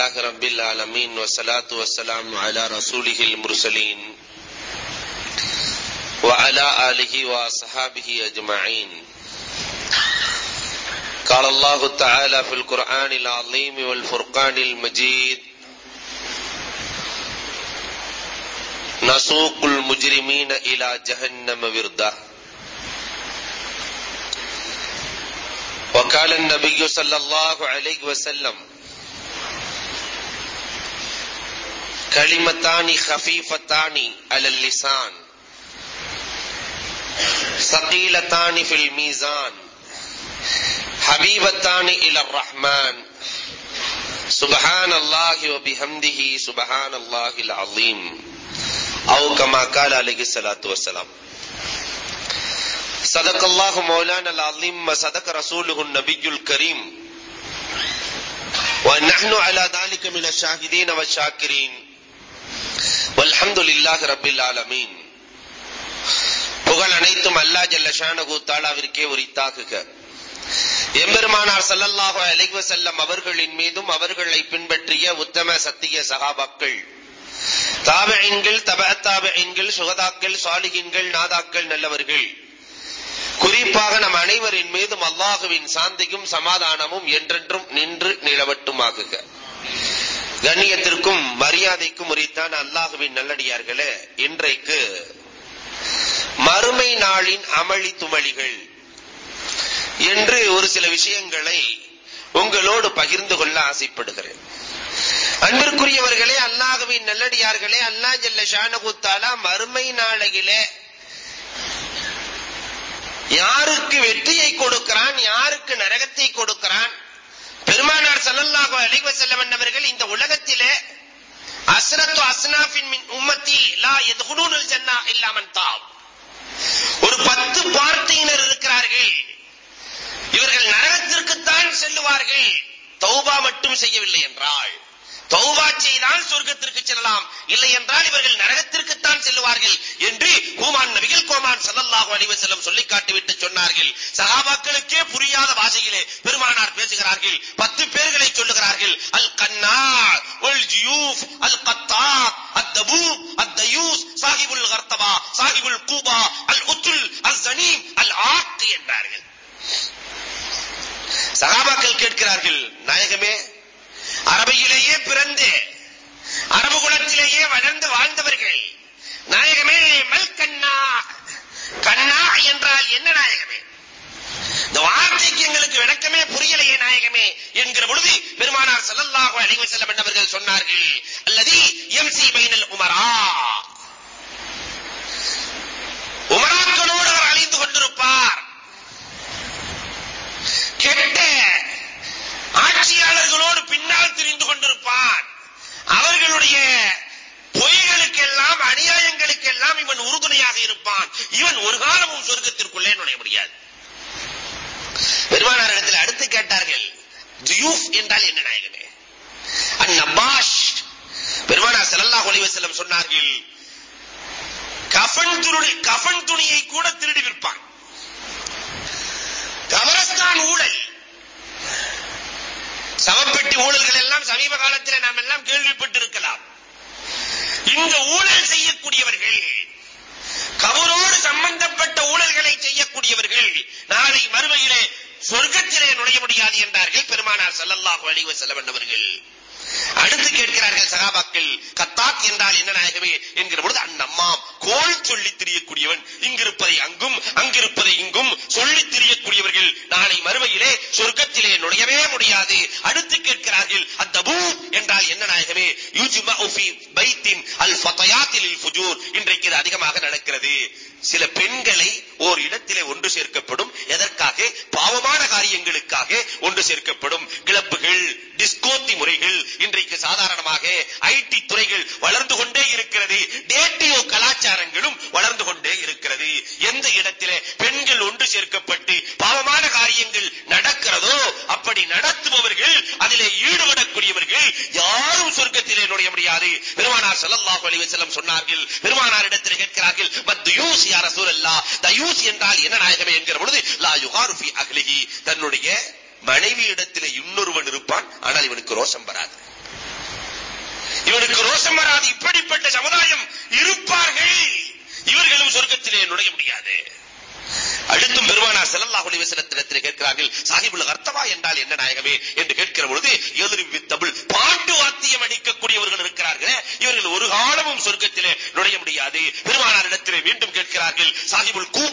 لله رب العالمين والصلاة والسلام على رسوله المرسلين وعلى آله وأصحابه أجمعين. قال الله تعالى في القرآن العظيم والفرقان المجيد نسوق المجرمين إلى جهنم وردا. وقال النبي صلى الله عليه وسلم کلیمتانی خفیفتانی اللسان، ثقیلتانی فی المیزان، حبیبتانی الی الرحمن سبحان اللہ و بحمدہ سبحان اللہ العظیم، او کما قال علیہ الصلوۃ والسلام. صدق اللہ مولانا العظیم و صدق رسولہ النبی الكریم و نحن علی ذالک من الشاہدین و الشاکرین. புகழ் அனைத்தும் அல்லாஹ் ஜல்லஷானகு தாலாவிற்கே உரித்தாகுக. எம்பெருமானார் சல்லல்லாஹு அலைஹி வஸல்லம் அவர்களின் மீதும் அவர்களை பின்பற்றிய உத்தம சத்திய சகாபாக்கள். தாபெண்கள் தபத்தாபெண்கள் சுகதாக்கள் சாலிகின்கள் நாதாக்கள் நல்லவர்கள். குறிப்பாக நம் அனைவரின் மீதும் அல்லாஹுவின் சாந்தியும் சமாதானமும் என்றென்றும் நின்று நிலவட்டுமாகுக. கண்ணியத்திற்கும் மரியாதைக்கும் உரித்தான் அல்லாஹுவின் நல்லடியார்களே இன்றைக்கு மறுமை நாளின் அமளி துமளிகள் என்று ஒரு சில விஷயங்களை உங்களோடு பகிர்ந்து கொள்ள ஆசைப்படுகிறேன். அன்பிற்குரியவர்களே அல்லாஹுவின் நல்லடியார்களே அல்லா ஜல்ல ஷானகுத்தாலா மறுமை நாளையிலே யாருக்கு வெற்றியை கொடுக்கிறான் யாருக்கு நரகத்தை கொடுக்கிறான் பெருமானார் சல்லல்லாஹு அலைஹி வஸல்லம் அவர்கள் இந்த உலகத்திலே அஸ்ரத்து அஸ்னாஃபின் மின் உம்மத்தி லா யதுகுலூனல் ஜன்னா இல்லா மன் தாப் ஒரு பத்து பார்ட்டியினர் இருக்கிறார்கள். இவர்கள் நரகத்திற்குத்தான் செல்லுவார்கள். தௌபா மட்டும் செய்யவில்லை என்றால். தௌபா செய்தால் சொர்க்கத்திற்கு செல்லலாம். இல்லை என்றால் இவர்கள் நரகத்திற்குத்தான் செல்லுவார்கள் என்று ஹூமான் நபிகள் கோமான் சல்லல்லாஹு அலைஹி வஸல்லம் சொல்லி காட்டிவிட்டு சொன்னார்கள். சஹாபாக்களுக்கே புரியாத பாஷையிலே பெருமானார் பேசுகிறார்கள். பத்து பேர்களை சொல்லுகிறார்கள். அல் கன்னா ஒல் ஜியூஃப் அல் கத்தா அத் தபூப் அத் தயூஸ் சாஹிபுல் கர்த்தபா சாஹிபுல் கூபா அல் உத்துல் அல் ஜனீம் அல் ஆக் என்றார்கள். சகாபாக்கள் கேட்கிறார்கள் நாயகமே அரபியிலேயே பிறந்து அரபு குலத்திலேயே வளர்ந்து வாழ்ந்தவர்கள். நாயகமே மல் கண்ணா. கண்ணா என்றால் என்ன நாயகமே? இந்த வார்த்தைக்கு எங்களுக்கு விளக்கமே புரியலையே நாயகமே என்கிற பொழுது பெருமானார் ஸல்லல்லாஹு அலைஹி வஸல்லம் என்பவர்கள் சொன்னார்கள் அல்லது எம் சி பைனல் உமரா. உமராக்களோடு அவர் அழிந்து கொண்டிருப்பார். கெட்ட ஆட்சியாளர்களோடு பின்னால் அவர்களுடைய பொய்களுக்கெல்லாம் அநியாயங்களுக்கெல்லாம் இவன் உறுதுணையாக இருப்பான். இவன் ஒரு காலமும் சொர்க்கத்திற்குள்ளே நுழைய முடியாது. பெருமானார் இடத்தில் அடுத்து கேட்டார்கள் ஜியூஃப் என்றால் என்ன நாயகமே அந்நபாஷ். பெருமானார் ஸல்லல்லாஹு அலைஹி வஸல்லம் சொன்னார்கள் கஃபன் துணி கஃபன் துணியை கூட திருடி விற்பான் கபரஸ்தான் ஊழல் சவப்பெட்டி ஊழல்கள் எல்லாம் சமீப காலத்தில் நாம் எல்லாம் கேள்விப்பட்டிருக்கலாம். இந்த ஊழல் செய்யக்கூடியவர்கள் கபரோடு சம்பந்தப்பட்ட ஊழல்களை செய்யக்கூடியவர்கள் நாளை மறுமையிலே சொர்க்கத்திலே நுழைய முடியாது என்றார்கள் பெருமானார் ஸல்லல்லாஹு அலைஹி வஸல்லம் அவர்கள். அடுத்து கேட்கிறார்கள் சகாபாக்கள் கத்தாத் என்றால் என்ன நாயகமே? என்கிற பொழுது அந்நம்மாம் கோல் சொல்லி திரியக்கூடியவன். இங்கிருப்பதை அங்கும் அங்கிருப்பதை இங்கும் சொல்லி திரியக்கூடியவர்கள். நாளை மறுமையிலே சொர்க்கத்திலே நுழையவே முடியாது. அடுத்து கேட்கிறார்கள் அத்தபூ என்றால் என்ன நாயகமே? யூஜிமா உஃபி பைத்தின் அல் ஃபதயாத்தில் ஃபுஜூர் இன்றைக்கு இது அதிகமாக நடக்கிறது. சில பெண்களை ஓர் இடத்திலே ஒன்று சேர்க்கப்படும். எதற்காக? பாவமான காரியங்களுக்காக ஒன்று சேர்க்கப்படும். கிளப்புகள் டிஸ்கோத்தி முறைகள் இன்றைக்கு சாதாரணமாக ஐடி துறைகள் வளர்ந்து கொண்டே இருக்கிறது. டேட்டியோ கலாச்சாரங்களும் வளர்ந்து கொண்டே இருக்கிறது. எந்த இடத்திலே பெண்கள் ஒன்று சேர்க்கப்பட்டு பாவமான காரியங்கள் நடக்கிறதோ அப்படி நடத்துபவர்கள் அதிலே ஈடுபடக்கூடியவர்கள் யாரும் சொர்க்கத்திலே நுழைய முடியாது. பெருமானார் ஸல்லல்லாஹு அலைஹி வஸல்லம் சொன்னார்கள். பெருமானார் இடத்தில் கேட்கிறார்கள் மத்யூஸ் யா ரசூலல்லாஹ்? தயூஸ் என்றால் என்ன நாயகமே என்கிற பொழுது லா யுகாரு ஃபி அஹ்லிஹி. தன்னுடைய மனைவி இடத்திலே இன்னொருவன் இருப்பான் ஆனால் இவனுக்கு ரோஷம் வராது. இவனுக்கு ரோஷம் வராது. இப்படிப்பட்ட சமுதாயம் இருப்பார்கள். இவர்களும் சொர்க்கத்திலே நுழைய முடியாது. அடுத்தும் பெருமானா செல்லல்லா ஒளி வஸல்லத்திடத்தில் கேட்கிறார்கள் சாஹிபுல் கர்த்தவா என்றால் என்ன நாயகமே? என்று கேட்கிற பொழுது எதிரி தமிழ் பாட்டு வாத்தியம் அடிக்கக்கூடியவர்கள் இருக்கிறார்களே. இவர்கள் ஒரு காலமும் சொர்க்கத்திலே நுழைய முடியாது. பெருமானாரிடத்திலே மீண்டும் கேட்கிறார்கள் சாஹிபுல் கூ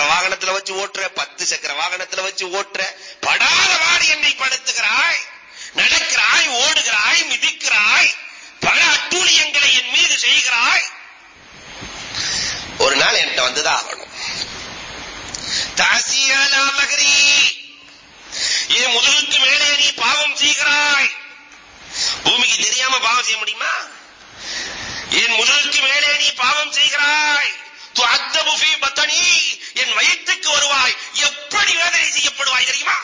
வாகனத்துல வச்சு ஓட்டுற பத்து சக்கர வாகனத்துல வச்சு ஓட்டுற படாத வாடி படுத்துகிறாய் நடக்கிறாய் ஓடுகிறாய் மிதிக்கிறாய் பல அட்டூழியங்களை என் மீது செய்கிறாய். ஒரு நாள் என்கிட்ட வந்துதான் ஆகணும். தாசியாலா மகரி இது முதுகுக்கு மேலே நீ பாவம் செய்கிறாய். பூமிக்கு தெரியாம பாவம் செய்ய முடியுமா? என் முதுகுக்கு மேலே நீ பாவம் செய்கிறாய். துஅத்தபு ஃபீ பத்தனி என் வயிற்றுக்கு வருவாய். எப்படி வேதனை செய்யப்படுவாய் தெரியுமா?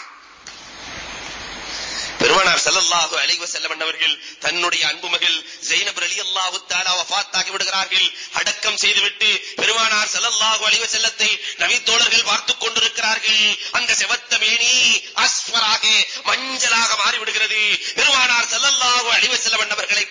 பெருமானார் ஸல்லல்லாஹு அலைஹி வஸல்லம் அவர்கள் தன்னுடைய அன்பு மகள் ஜெய்னப் ரலியல்லாஹு தாலா வஃபாத்தாகி விடுகிறார்கள். அடக்கம் செய்துவிட்டு பெருமானார் செல்லல்லாஹு அலைஹி செல்லத்தை நபி தோழர்கள் பார்த்துக் கொண்டிருக்கிறார்கள். அந்த செவத்த மேனி அஸ்வராக மஞ்சளாக மாறிவிடுகிறது. பெருமானார் ஸல்லல்லாஹு அலைஹி வஸல்லம்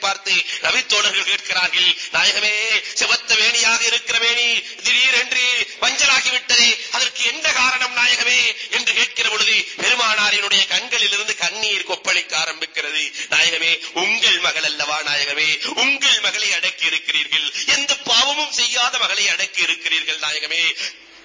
பார்த்து நபி தோழர்கள் கேட்கிறார்கள் நாயகமே செவத்த மேனியாக இருக்கிற மேனி திடீரென்று மஞ்சளாகி விட்டதே அதற்கு என்ன காரணம் நாயகமே? என்று கேட்கிற பொழுது பெருமானாரினுடைய கண்களிலிருந்து கண்ணீர் கொப்பளிக்க ஆரம்பிக்கிறது. நாயகமே உங்கள் மகள் அல்லவா நாயகமே? உங்கள் மகளை அடக்கி இருக்கிறீர்கள். எந்த பாவமும் செய்யாத மகளை அடக்கி இருக்கிறீர்கள் நாயகமே.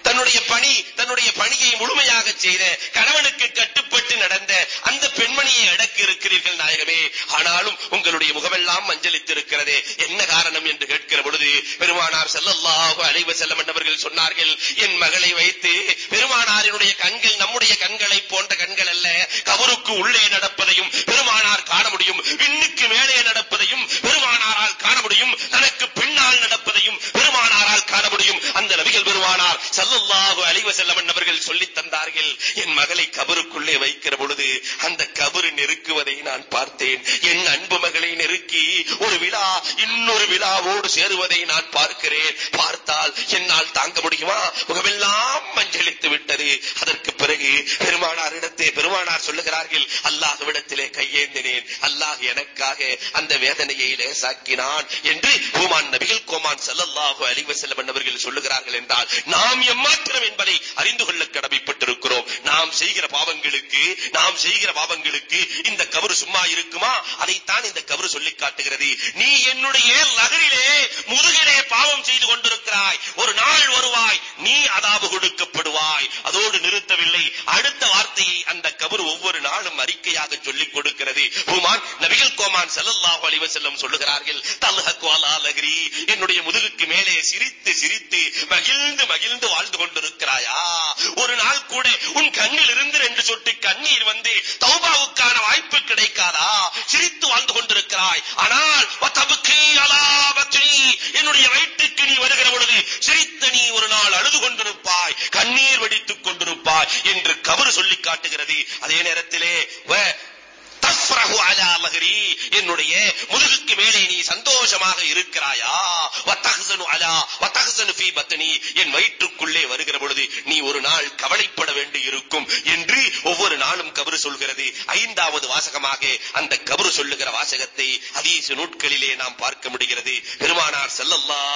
தன்னுடைய பணி தன்னுடைய பணியை முழுமையாக செய்த கணவனுக்கு கட்டுப்பட்டு நடந்த அந்த பெண்மணியை அடக்கி இருக்கிறீர்கள் நாயகமே. ஆனாலும் உங்களுடைய முகமெல்லாம் மஞ்சளித்திருக்கிறதே. என்ன காரணம் என்று கேட்கிற பொழுது பெருமானார் ஸல்லல்லாஹு அலைஹி செல்லம் என்றவர்கள் சொன்னார்கள் என் மகளை வைத்து பெருமானாரினுடைய கண்கள் நம்முடைய கண்களை போன்ற கண்கள் அல்ல. கவருக்கு உள்ளே நடப்பதையும் பெருமானார் காண முடியும் விண்ணுக்கு மேலே நடப்பதையும் பெருமானாரால் காண முடியும் தனக்கு பின்னால் நடப்பதையும் பெருமானாரால் காண முடியும் அந்த நபிகள் பெருமானார் ஸல்லல்லாஹு அலைஹி வஸல்லம் என்பவர்கள் சொன்னார்கள் என் மகளை கபருக்குள்ளே வைக்கிற பொழுது அந்த கபரு நெருக்குவதை நான் பார்த்தேன். என் அன்பு மகளை நெருக்கி ஒரு விழா இன்னொரு விழாவோடு சேருவதை நான் பார்க்கிறேன். பார்த்தால் என்னால் தாங்க முடியுமா? முகமெல்லாம் மஞ்சளித்து விட்டது. அதற்கு பிறகு பெருமானாரிடத்தே பெருமானார் சொல்லுகிறார்கள் அல்லாஹ்விடத்திலே கையேந்தினேன். அல்லாஹ் எனக்காக அந்த வேதனையை லேசாக்கினான் என்று கோமான் நபிகள் கோமான் செல்லல்லாஹு அழிவு வஸல்லம் என்பவர்கள் சொல்லுகிறார்கள் என்றால் நாம் எம்மாத்திரம் என்பதை அறிந்து கொள்ள கடமைப்பட்டு நாம் செய்கிற பாவங்களுக்கு நாம் செய்கிற பாவங்களுக்கு இந்த கபரு சும்மா இருக்குமா? அதைத்தான் இந்த கபரு சொல்லி காட்டுகிறது. நீ என்னுடைய லகரிலே முதுகிலே பாவம் செய்து கொண்டிருக்கிறாய். ஒரு நாள் வருவாய் நீ அதாவு கொடுக்கப்படுவாய். அதோடு நிறுத்தவில்லை. அடுத்த வார்த்தையை அந்த கபரு ஒவ்வொரு நாளும் அறிக்கையாக சொல்லிக் கொடுக்கிறது. ஹுமான் நபிகள் கோமான் செல்லல்லாஹு அலிவசல்லம் சொல்லுகிறார்கள் தல்ஹக்வாலா லகரி என்னுடைய முதுகுக்கு மேலே சிரித்து சிரித்து மகிழ்ந்து மகிழ்ந்து வாழ்ந்து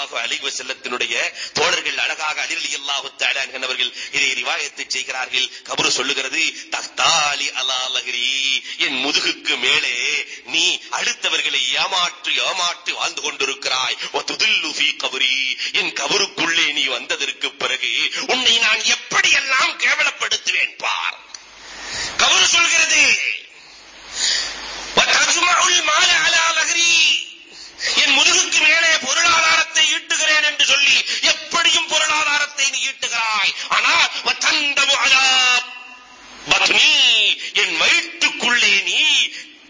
ஸல்லல்லாஹு அலைஹி வஸல்லத்தினுடைய தோழர்கள் அழகாக அலி ரலியல்லாஹு தஆலா என்பவர்கள் இதை ரிவாயத்தை செய்கிறார்கள். கபரு சொல்லுகிறது தஹ்தாலி அலா லஹ்ரி என் முதுகுக்கு மேலே நீ அடுத்தவர்களை ஏமாற்றி ஏமாற்றி வாழ்ந்து கொண்டிருக்கிறாய். வதுதில்லு ஃபீ கபரி என் கபருக்குள்ளே நீ வந்ததற்கு பிறகு உன்னை நான் எப்படியெல்லாம் கேவலப்படுத்துவேன் பார். கபரு சொல்கிறது வதஜ்மஉல் மால அலா லஹரி என் முதுகுக்கு மேலே பொருளாதாரத்தை ஈட்டுகிறேன் என்று சொல்லி எப்படியும் பொருளாதாரத்தை நீ ஈட்டுகிறாய். ஆனால் வதந்தமு அலா பத்னி என் வயிற்றுக்குள்ளே நீ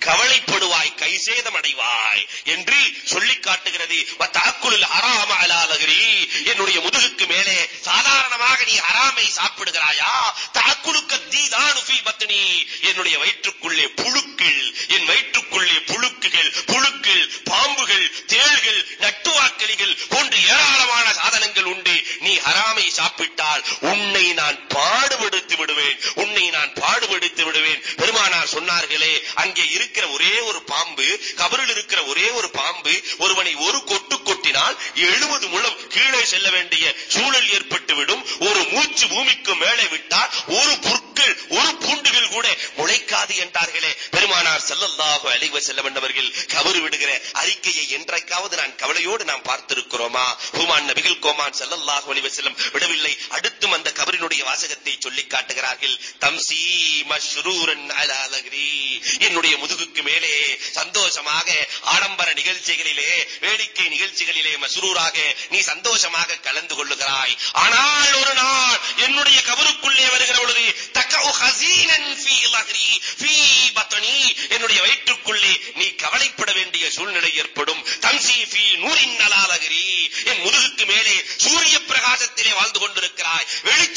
கவலைப்படுவாய் கைசேதம் அடைவாய் என்று சொல்லி காட்டுகிறது. தாக்குலில் ஹராம அலாலகிரி என்னுடைய முதுகுக்கு மேலே சாதாரணமாக நீ ஹராமை சாப்பிடுகிறாயா? தாக்குலுக்க தீதானு ஃபீ பத்னி. என்னுடைய வயிற்றுக்குள்ளே புழுக்கள் என் வயிற்றுக்குள்ளே புழுக்குகள் புழுக்கள் பாம்புகள் தேள்கள் நட்டுவாக்களிகள் போன்ற ஏராளமான சாதனங்கள் உண்டு. நீ ஹராமை சாப்பிட்டால் உன்னை நான் பாடுபடுத்தி விடுவேன். உன்னை நான் பாடுபடுத்தி விடுவேன். பெருமானார் சொன்னார்களே அங்கே இருக்கிற ஒரே ஒரு பாம்பு கபரில் இருக்கிற ஒரே ஒரு பாம்பு ஒருவனை ஒரு கொட்டு கொட்டினால் எழுபது முழம் கீழே செல்ல வேண்டிய சூழல் ஏற்பட்டுவிடும். ஒரு மூச்சு பூமிக்கு மேலே விட்டால் ஒரு புற்கள் ஒரு பூண்டுகள் கூட முளைக்காது என்றார்களே. பெருமானார் செல்லல்லாக அலைஹி செல்ல வேண்டவர்கள் கபரு விடுகிற அறிக்கையை என்றைக்காவது நான் கவலையோடு நாம் பார்த்திருக்கிறோமா? ஹூமான் நபிகள் கோமான் செல்லல்லாக அழிவு செல்லும் விடவில்லை. அடுத்தும் அந்த கபரினுடைய வாசகத்தை சொல்லி காட்டுகிறார்கள் தம்சி மஷ்ரூரன் அலா என்னுடைய என்னுடைய முதுகுக்கு மேலே சந்தோஷமாக ஆடம்பர நிகழ்ச்சிகளிலே வேடிக்கை நிகழ்ச்சிகளிலே மசுரூராக நீ சந்தோஷமாக கலந்து கொள்ளுகிறாய். ஆனால் ஒரு நாள் என்னுடைய கபருக்குள்ளே வருகிற பொழுது தக்கவு ஹசீனன் ஃபீ லஹ்ரி ஃபீ பத்னி என்னுடைய வயிற்றுக்குள்ளே நீ கவலைப்பட வேண்டிய சூழ்நிலை ஏற்படும். தம்சி ஃபீ நூரின் நலாலகிரி என் முதுகுக்கு மேலே சூரிய பிரகாசத்திலே வாழ்ந்து கொண்டிருக்கிறாய். வெளி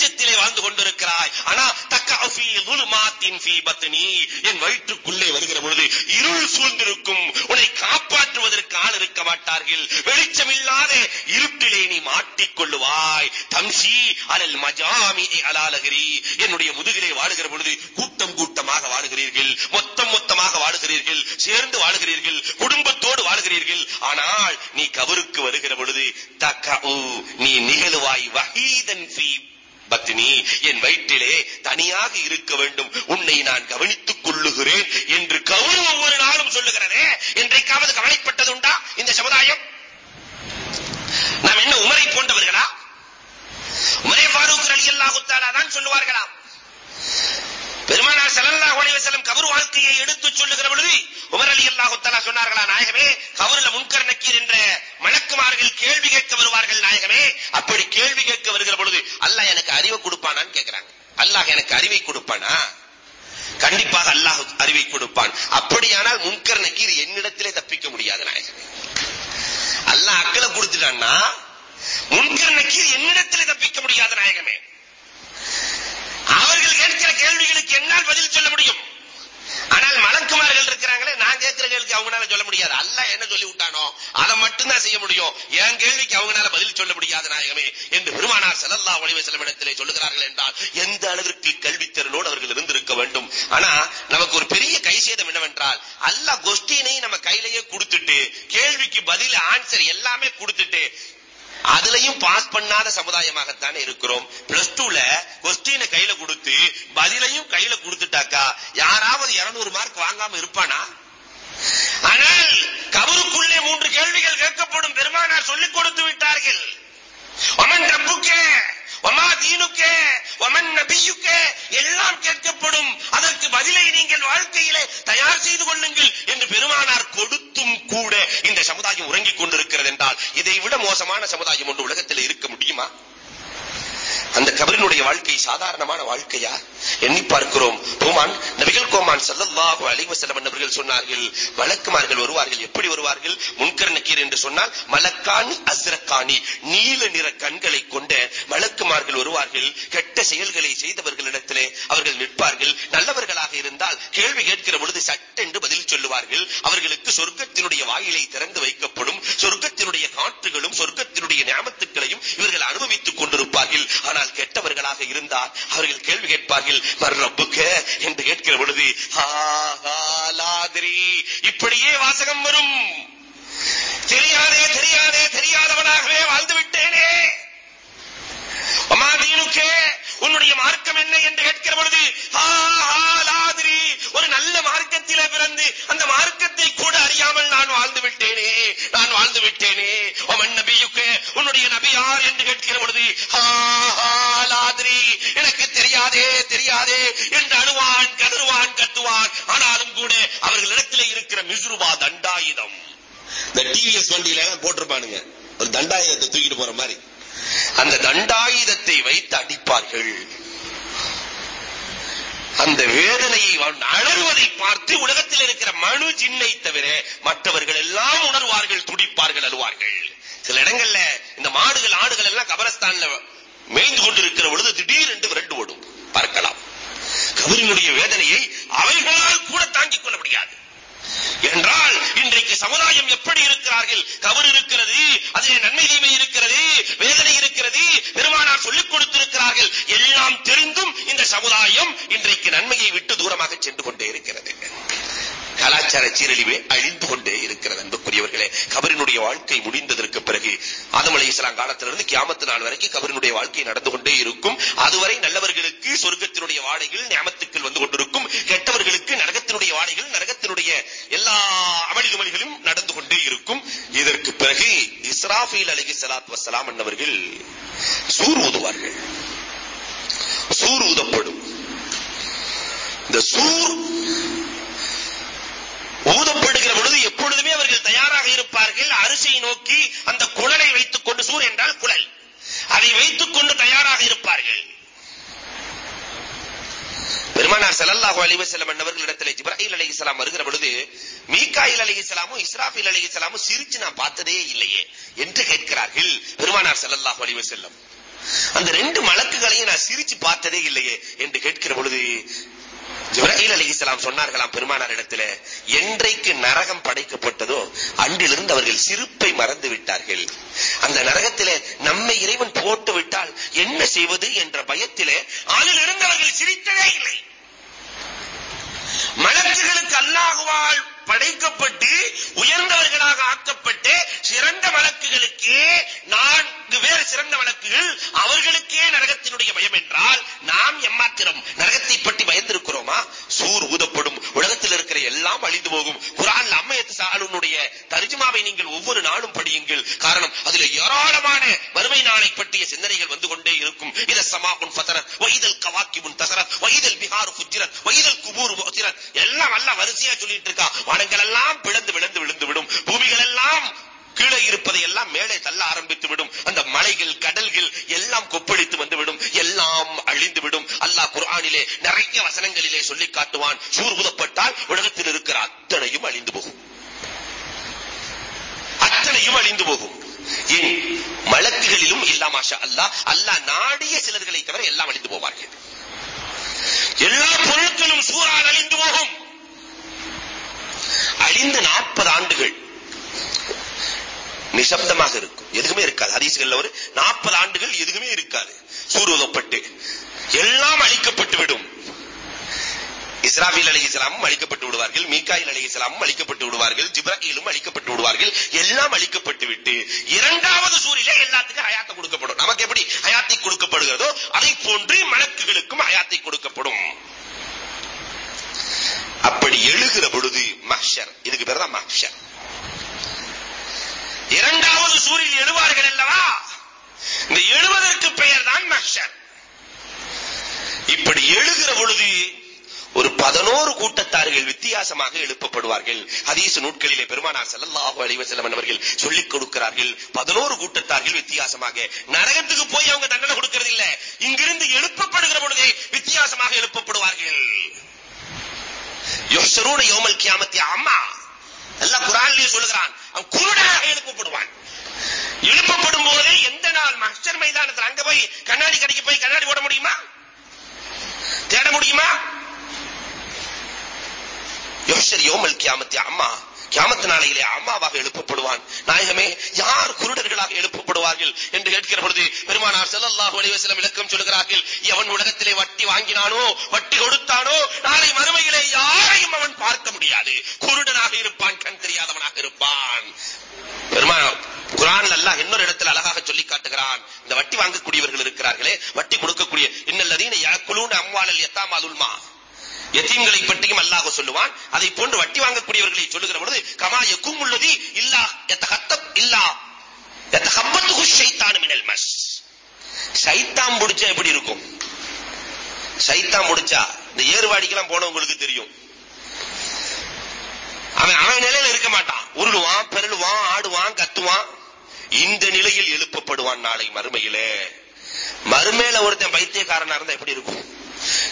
பத்னி என் வயிற்றுக்குள்ளே வருகிற பொழுது இருள் சூழ்ந்திருக்கும். உன்னை காப்பாற்றுவதற்கு ஆள் இருக்க மாட்டார்கள். வெளிச்சமில்லாத இருட்டிலே நீ மாட்டிக்கொள்ளுவாய் தம்சி அலல் மஜாமி அலாலகிரி என்னுடைய முதுகிலே வாழுகிற பொழுது கூட்டம் கூட்டமாக வாழுகிறீர்கள். மொத்தம் மொத்தமாக வாழுகிறீர்கள். சேர்ந்து வாழுகிறீர்கள். குடும்பத்தோடு வாழுகிறீர்கள். ஆனால் நீ கவருக்கு வருகிற பொழுது தக்கஉ நீ நிகழுவாய் வஹீதன் ஃபீ பத்னி என் வயிற்றிலே தனியாக இருக்க வேண்டும். உன்னை நான் கவனித்துக் கொள்ளுகிறேன் என்று கவுரு ஒவ்வொரு நாளும் சொல்லுகிறதே. என்றைக்காவது கவலைப்பட்டதுண்டா இந்த சமுதாயம்? நாம் என்ன உமரை போன்றவர்களா? உமரே ஃபாரூக் அலி அல்லாஹுத்தாலா தான் சொல்லுவார்களாம். பெருமானார் ஸல்லல்லாஹு அலைஹி வஸல்லம் கபர் வாழ்க்கையை எடுத்துச் சொல்லுகிற பொழுது உமர் ரலியல்லாஹு அல்லாஹுத்தலா சொன்னார்களா நாயகமே கவருல முன்கர் நக்கீர் என்ற மலக்குமார்கள் கேள்வி கேட்க வருவார்கள் நாயகமே. அப்படி கேள்வி கேட்க வருகிற பொழுது அல்லாஹ் எனக்கு அறிவை கொடுப்பானான்னு கேட்கிறாங்க அல்லாஹ் எனக்கு அறிவை கொடுப்பானா? கண்டிப்பாக அல்லாஹ் அறிவை கொடுப்பான். அப்படியானால் முன்கர் நக்கீர் என்னிடத்திலே தப்பிக்க முடியாது நாயகமே. அல்லாஹ் அக்களை கொடுத்துட்டான்னா முன்கர் நக்கீர் என்னிடத்திலே தப்பிக்க முடியாது நாயகமே. அவர்கள் கேட்கிற கேள்விகளுக்கு என்னால் பதில் சொல்ல முடியும். ஆனால் மலக்குமார்கள் இருக்கிறாங்களே நான் கேட்கிற கேள்விக்கு அவங்களால சொல்ல முடியாது. அல்ல என்ன சொல்லி விட்டானோ அதை மட்டும் தான் செய்ய முடியும். என் கேள்விக்கு அவங்களால பதில் சொல்ல முடியாது நாயகமே. என்று பெருமானார் செலல்லா அலைஹி வஸல்லம் சொல்லுகிறார்கள் என்றால் எந்த அளவிற்கு கல்வித்திறனோடு அவர்கள் இருந்திருக்க வேண்டும்? ஆனா நமக்கு ஒரு பெரிய கைசேதம் என்னவென்றால் அல்ல கொஸ்டினை நம்ம கையிலேயே கொடுத்துட்டு கேள்விக்கு பதில் ஆன்சர் எல்லாமே கொடுத்துட்டு அதுலயும் பாஸ் பண்ணாத சமுதாயமாகத்தானே இருக்கிறோம். பிளஸ் டூல கொஸ்டினை கையில கொடுத்து பதிலையும் கையில கொடுத்துட்டாக்கா யாராவது 200 மார்க் வாங்காம இருப்பானா? ஆனால் கபருக்குள்ளே மூன்று கேள்விகள் கேட்கப்படும் பெருமானார் சொல்லிக் கொடுத்து விட்டார்கள். ஒமன் ரப்புக்கே ஒமா தீனுக்கே ஒமன் நபியுக்கே எல்லாம் கேட்கப்படும். அதற்கு பதிலை நீங்கள் வாழ்க்கையிலே தயார் செய்து கொள்ளுங்கள் என்று பெருமானார் கொடுத்தும் கூட இந்த சமுதாயம் உறங்கிக் கொண்டிருக்கிறது என்றால் இதை விட மோசமான சமுதாயம் ஒன்று உலகத்தில் இருக்க முடியுமா? அந்த கபரினுடைய வாழ்க்கை சாதாரணமான வாழ்க்கையா? எண்ணி பார்க்கிறோம். ஹூமான் நபிகள் கோமான் சல்லல்லாஹு அலைஹி வஸல்லம் நபர்கள் சொன்னார்கள் வழக்குமார்கள் வருவார்கள். எப்படி வருவார்கள்? முன்கர் நக்கீர் என்று சொன்னால் மலக்கானி அஸ்ரக்கானி நீல நிற கண்களை கொண்ட வழக்குமார்கள் வருவார்கள். கெட்ட செயல்களை செய்தவர்களிடத்திலே அவர்கள் நிற்பார்கள். நல்லவர்களாக இருந்தால் கேள்வி கேட்கிற பொழுது சட்டென்று பதில் சொல்லுவார்கள். அவர்களுக்கு சொர்க்கத்தினுடைய வாயிலை திறந்து வைக்கப்படும் சொர்க்கத்தினுடைய காற்றுகளும் சொர்க்கத்தினுடைய ஞாபகத்துக்களையும் இவர்கள் அனுபவித்துக் கொண்டிருப்பார்கள். ஆனால் ஆனால் கெட்டவர்களாக இருந்தால் அவர்கள் கேள்வி கேட்பார்கள் மர்ரப்புக்க என்று கேட்கிற பொழுது இப்படியே வாசகம் வரும். தெரியாதே தெரியாதே தெரியாதவனாகவே வாழ்ந்து விட்டேனே. அமாதீனுக்கே உன்னுடைய மார்க்கம் என்ன என்று கேட்கிற பொழுது லாதிரி. ஒரு நல்ல மார்க்கத்தில பிறந்து அந்த மார்க்கத்தை கூட அறியாமல் நான் வாழ்ந்து விட்டேனே நான் வாழ்ந்து விட்டேனே. அவன் நபியுக்கு உன்னுடைய நபி யார் என்று கேட்கிற பொழுது லாதிரி. எனக்கு தெரியாதே தெரியாதே என்று அழுவான் கதறுவான் கத்துவான். ஆனாலும் கூட அவர்களிடத்தில் இருக்கிற மிசுருவா தண்டாயுதம். இந்த டிவிஎஸ் வண்டியில எல்லாம் போட்டிருப்பானுங்க. ஒரு தண்டாயுதத்தை தூக்கிட்டு போற மாதிரி. அந்த தண்டாயுதத்தை வைத்து அடிப்பார்கள். அந்த வேதனையை அலறுவதை பார்த்து உலகத்தில் இருக்கிற மனு ஜின்னை தவிர மற்றவர்கள் எல்லாம் உணர்வார்கள் துடிப்பார்கள் அழுவார்கள். சில இடங்கள்ல இந்த மாடுகள் ஆடுகள் எல்லாம் கபரஸ்தான்ல மேய்ந்து கொண்டிருக்கிற பொழுது திடீரென்று விரண்டு ஓடும். பார்க்கலாம். கபரினுடைய வேதனையை அவைகளால் கூட தாங்கிக் கொள்ள முடியாது. என்றால் இன்றைக்கு சமுதாயம் எப்படி இருக்கிறார்கள்? கவர் இருக்கிறது அதிலே நன்மை தீமை இருக்கிறது வேதனை இருக்கிறது பெருமானார் சொல்லிக் கொடுத்திருக்கிறார்கள். எல்லாம் தெரிந்தும் இந்த சமுதாயம் இன்றைக்கு நன்மையை விட்டு தூரமாக சென்று கொண்டே இருக்கிறது. கலாச்சார சீரழிவே அழிந்து கொண்டே இருக்கிறது அன்புக்குரியவர்களே. கபரினுடைய வாழ்க்கை முடிந்ததற்கு பிறகு ஆதம் அலை இஸ்லாம் காலத்திலிருந்து கியாமத்து நாள் வரைக்கும் கபரினுடைய வாழ்க்கை நடந்து கொண்டே இருக்கும். அதுவரை நல்லவர்களுக்கு சொர்க்கத்தினுடைய வாடைகள் ஞாபகத்துக்கள் வந்து கொண்டிருக்கும். கெட்டவர்களுக்கு நரகத்தினுடைய வாடைகள் நரகத்தினுடைய எல்லா அமளிகமளிகளும் நடந்து கொண்டே இருக்கும். இதற்கு பிறகு இஸ்ராஃபீல் அலகி சலாத் வசலாம் என்னவர்கள் சூர் ஊதுவார்கள். சூர் ஊதப்படும். இந்த சூர் ஊதப்படுகிற பொழுது எப்பொழுதுமே அவர்கள் தயாராக இருப்பார்கள். அரிசியை நோக்கி அந்த குழலை வைத்துக் கொண்டு சூர் என்றால் குழல். அதை வைத்துக் கொண்டு தயாராக இருப்பார்கள். பெருமானார் ஸல்லல்லாஹு அலைஹி வஸல்லம் அன்னவர்களிடத்தில் ஜிப்ராயில் அலைஹிஸ்ஸலாம் வருகிற பொழுது மீகாயில் அலைஹிஸ்ஸலாமும் இஸ்ராஃபில் அலைஹிஸ்ஸலாமும் சிரிச்சு நான் பார்த்ததே இல்லையே என்று கேட்கிறார்கள் பெருமானார் ஸல்லல்லாஹு அலைஹி வஸல்லம். அந்த ரெண்டு மலக்குகளையும் நான் சிரிச்சு பார்த்ததே இல்லையே என்று கேட்கிற பொழுது அலைஹிஸ்ஸலாம் சொன்னார்களாம் பெருமானார் இடத்துல. என்றைக்கு நரகம் படைக்கப்பட்டதோ அன்றிலிருந்து அவர்கள் சிரிப்பை மறந்து விட்டார்கள். அந்த நரகத்திலே நம்மை இறைவன் போட்டு விட்டால் என்ன செய்வது என்ற பயத்திலே அதிலிருந்து அவர்கள் சிரித்ததே இல்லை. மலக்குகளுக்கு அல்லாஹுவால் படைக்கப்பட்டு உயர்ந்தவர்களாக ஆக்கப்பட்டு சிறந்த வழக்குகளுக்கே நான்கு பேர் சிறந்த வழக்குகள் அவர்களுக்கே நரகத்தினுடைய பயம் என்றால் நாம் எம்மாத்திரம் நரகத்தை பற்றி பயந்திருக்கிறோமா? சூர் ஊதப்படும் உலகத்தில் இருக்கிற எல்லாம் அழிந்து போகும். குரான் அம்மையத்து சாலுனுடைய தர்ஜுமாவை நீங்கள் ஒவ்வொரு நாளும் படியுங்கள். காரணம் அதுல ஏராளமான வறுமை நாளை பற்றிய சிந்தனைகள் வந்து கொண்டே இருக்கும். இத சமாபுன் ஃபதரத் வைதல் கவாக்கிபுன் தசரத் வைதல் பிஹாரு ஃபுஜ்ரத் வைதல் குபூர் எல்லாம் நல்லா வரிசையா சொல்லிட்டு இருக்கா. வானங்கள் எல்லாம் பிளந்து விழுந்து விழுந்து விடும். பூமிகள் எல்லாம் கீழே இருப்பதை எல்லாம் மேலே தள்ள ஆரம்பித்து விடும். அந்த மலைகள் கடல்கள் எல்லாம் கொப்பளித்து வந்துவிடும் எல்லாம் அழிந்து விடும். அல்லாஹ் குர்ஆனிலே நிறைய வசனங்களிலே சொல்லி காட்டுவான். சூர் ஊதப்பட்டால் உலகத்தில் இருக்கிற அத்தனையும் அழிந்து போகும். அத்தனையும் அழிந்து போகும். ஏன் மலக்குகளிலும் இல்லா மாஷா அல்லாஹ் அல்லாஹ் நாடிய சிலர்களை தவிர எல்லாம் அழிந்து போவார்கள். எல்லா பொருட்களும் சூறால் அழிந்து போகும். அழிந்து நாற்பது ஆண்டுகள் நிசப்தமாக இருக்கும். எதுவுமே இருக்காது. ஹதீசுகள்ல ஒரு நாற்பது ஆண்டுகள் எதுவுமே இருக்காது. சூருவதப்பட்டு எல்லாம் அழிக்கப்பட்டு விடும். இஸ்ராஃபில் அலைஹிஸ்ஸலாமும் அழிக்கப்பட்டு விடுவார்கள் மீகாயில் அலைஹிஸ்ஸலாமும் அழிக்கப்பட்டு விடுவார்கள் ஜிப்ராயிலும் அழிக்கப்பட்டு விடுவார்கள் எல்லாம் அழிக்கப்பட்டு விட்டு இரண்டாவது சூரிலே எல்லாத்துக்கும் ஹயாத்தை கொடுக்கப்படும். நமக்கு எப்படி ஹயாத்தை கொடுக்கப்படுகிறதோ அதை போன்று மலக்குகளுக்கும் ஹயாத்தை கொடுக்கப்படும். அப்படி எழுகிற பொழுது இதுக்கு இரண்டாவது சூரில் எழுவார்கள் அல்லவா? இந்த எழுவதற்கு பெயர் தான் மஹ்ஷர் இப்படி எழுகிற பொழுது ஒரு பதினோரு கூட்டத்தார்கள் வித்தியாசமாக எழுப்பப்படுவார்கள். ஹதீஸ் நூட்களிலே பெருமானார் ஸல்லல்லாஹு அலைஹி வஸல்லம் அவர்கள் சொல்லிக் கொடுக்கிறார்கள். பதினோரு கூட்டத்தார்கள் வித்தியாசமாக. நரகத்துக்கு போய் அவங்க தண்டனை கொடுக்கிறது இல்ல. இங்கிருந்து எழுப்பப்படுகிற பொழுதே வித்தியாசமாக எழுப்பப்படுவார்கள். யுஹ்ஷரூன யௌமல் கியாமத்தி அம்மா. எல்லாம் குர்ஆன்லயே சொல்லுகிறான். அவன் குருடாக எழுப்பப்படுவான் எழுப்பப்படும் போதே எந்த நாள் மஸ்டர் மைதானத்தில் அங்க போய் கண்ணாடி கடைக்கு போய் கண்ணாடி ஓட முடியுமா? தேட முடியுமா? யோசர் யோமல் கியாமத்தி அம்மா கியாமத்து நாளையிலே அம்மாவாக எழுப்பப்படுவான். நாயகமே யார் குருடர்களாக எழுப்பப்படுவார்கள் என்று கேட்கிற பொழுது பெருமானார் செல்லல்லாஹு அலிவசலம் விளக்கம் சொல்கிறார்கள் எவன் உலகத்திலே வட்டி வாங்கினானோ வட்டி கொடுத்தானோ நாளை மறுமையிலே யாரையும் அவன் பார்க்க முடியாது. குருடனாக இருப்பான் கண் தெரியாதவனாக இருப்பான். பெருமானார் குரான் அல்லாஹ் இன்னொரு இடத்துல அழகாக சொல்லி காட்டுகிறான். இந்த வட்டி வாங்கக்கூடியவர்கள் இருக்கிறார்களே வட்டி கொடுக்கக்கூடிய இன்னல்லதீன யாக்குலூன அம்வாலல் யத்தாமா துல்மா. எத்தீம்களை பற்றியும் அல்லாஹ் சொல்லுவான். அதை போன்று வட்டி வாங்கக்கூடியவர்களை சொல்லுகிற பொழுது கமா எக்கும் உள்ளது இல்லா யத்தகத்தப் இல்லா யத்தகப்பத்துஹு ஷைத்தானு மினல் மஸ். சைத்தான் முடிச்சா எப்படி இருக்கும்? சைத்தான் முடிச்சா இந்த ஏறுவாடிக்கெல்லாம் போனவங்களுக்கு தெரியும். அவன் அவன் நிலையில இருக்க மாட்டான். உருளுவான் பெருளுவான் ஆடுவான் கத்துவான். இந்த நிலையில் எழுப்பப்படுவான் நாளை மறுமையிலே. மறுமையில ஒருத்தன் பைத்தியக்காரனா இருந்தா எப்படி இருக்கும்?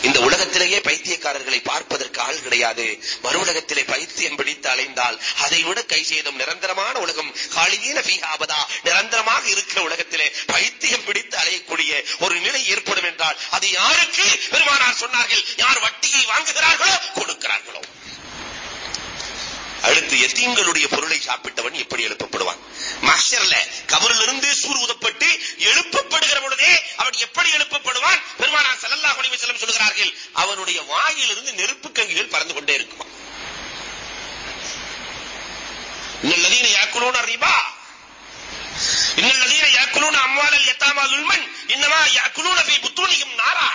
இந்த உலகத்திலேயே பைத்தியக்காரர்களை பார்ப்பதற்கு ஆள் கிடையாது. மறுவுலகத்திலே பைத்தியம் பிடித்து அலைந்தால் அதை விட கை செய்தும் நிரந்தரமான உலகம். காலிதீன பீகாபதா நிரந்தரமாக இருக்கிற உலகத்திலே பைத்தியம் பிடித்து அலையக்கூடிய ஒரு நிலை ஏற்படும் என்றால் அது யாருக்கு பெருமானார் சொன்னார்கள்? யார் வட்டியை வாங்குகிறார்களோ கொடுக்கிறார்களோ. அடுத்து எத்தீம்களுடைய பொருளை சாப்பிட்டவன் எப்படி எழுப்பப்படுவான்? மஹ்ஷர்ல கபரிலிருந்து சூர் ஊதப்பட்டு எழுப்பப்படுகிற பொழுதே அவன் எப்படி எழுப்பப்படுவான்? பெருமானார் ஸல்லல்லாஹு அலைஹி வஸல்லம் சொல்கிறார்கள் அவனுடைய வாயிலிருந்து நெருப்பு கங்கிகள் பறந்து கொண்டே இருக்குமா? இன்னல்லதீன யாக்குலூன ரிபா. இன்னல்லதீன யாக்குலூன அம்வாலல் யதாமா துல்மன் இன்னமா யாக்குலூன ஃபீ புத்தூனிஹிம் நாரா.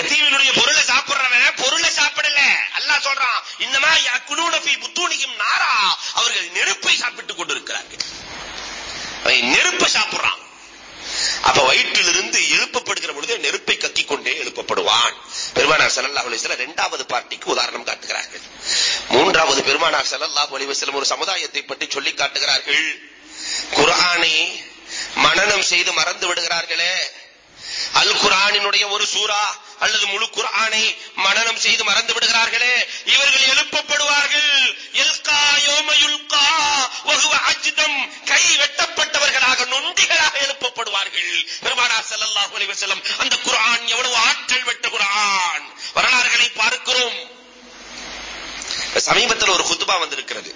எத்தீமினுடைய பொருளை சாப்பிடுறவன் பொருளை சாப்பிடல. அல்லாஹ் சொல்றான் இன்னமா யாக்குலூன ஃபீ புத்தூனிஹிம் நாரா. அவர்கள் நெருப்பை சாப்பிட்டுக் கொண்டிருக்கிறார்கள். அவன் நெருப்பை சாப்பிடுறான். அப்ப வயிற்றிலிருந்து எழுப்பப்படுகிற பொழுது நெருப்பை கத்திக் கொண்டே எழுப்பப்படுவான். பெருமானார் ஸல்லல்லாஹு அலைஹி வஸல்லம் இரண்டாவது பார்ட்டிக்கு உதாரணம் காட்டுகிறார்கள். மூன்றாவது பெருமானார் செல்லல்லா அலைஹி வஸல்லம் ஒரு சமுதாயத்தை பற்றி சொல்லி காட்டுகிறார்கள். குர்ஆனை மனனம் செய்து மறந்து விடுகிறார்களே. அல் குர்ஆனினுடைய ஒரு சூரா அல்லது முழு குர்ஆனை மனனம் செய்து மறந்து விடுகிறார்களே? இவர்கள் எழுப்பப்படுவார்கள். இல்கா யௌமயுல்கா வஹுவ அஜ்தம். கை வெட்டப்பட்டவர்களாக நொண்டிகளாக எழுப்பப்படுவார்கள். பெருமானார் ஸல்லல்லாஹு அலைஹி வஸல்லம் அந்த குர்ஆன் எவ்வளவு ஆற்றல் வெட்ட குர்ஆன்? வரலாறுகளை பார்க்கிறோம். சமீபத்தில் ஒரு குத்துபா வந்திருக்கிறது.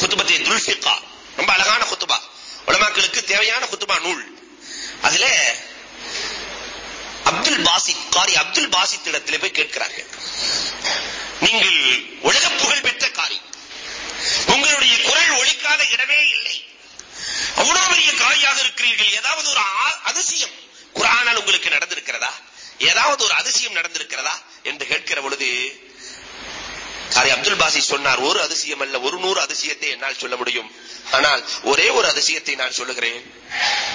குத்துபத்தை துல்ஃபிகா ரொம்ப அழகான குத்துபா. உலமாக்களுக்கு தேவையான குத்துபா நூல். அதுல அப்துல் பாசித் காரி அப்துல் பாசித் இடத்திலே போய் கேட்கிறார்கள். நீங்கள் உலக புகழ் பெற்ற காரி. உங்களுடைய குரல் ஒழிக்காத இடமே இல்லை. அவ்வளவு பெரிய காரியாக இருக்கிறீர்கள். ஏதாவது ஒரு ஆ- அதிசயம். குரானால் உங்களுக்கு நடந்திருக்கிறதா? ஏதாவது ஒரு அதிசயம் நடந்திருக்கிறதா? என்று கேட்கிற பொழுது காரி அப்துல் பாசி சொன்னார் ஒரு அதிசயம் அல்ல ஒரு நூறு அதிசயத்தை என்னால் சொல்ல முடியும். ஆனால் ஒரே ஒரு அதிசயத்தை நான் சொல்லுகிறேன்.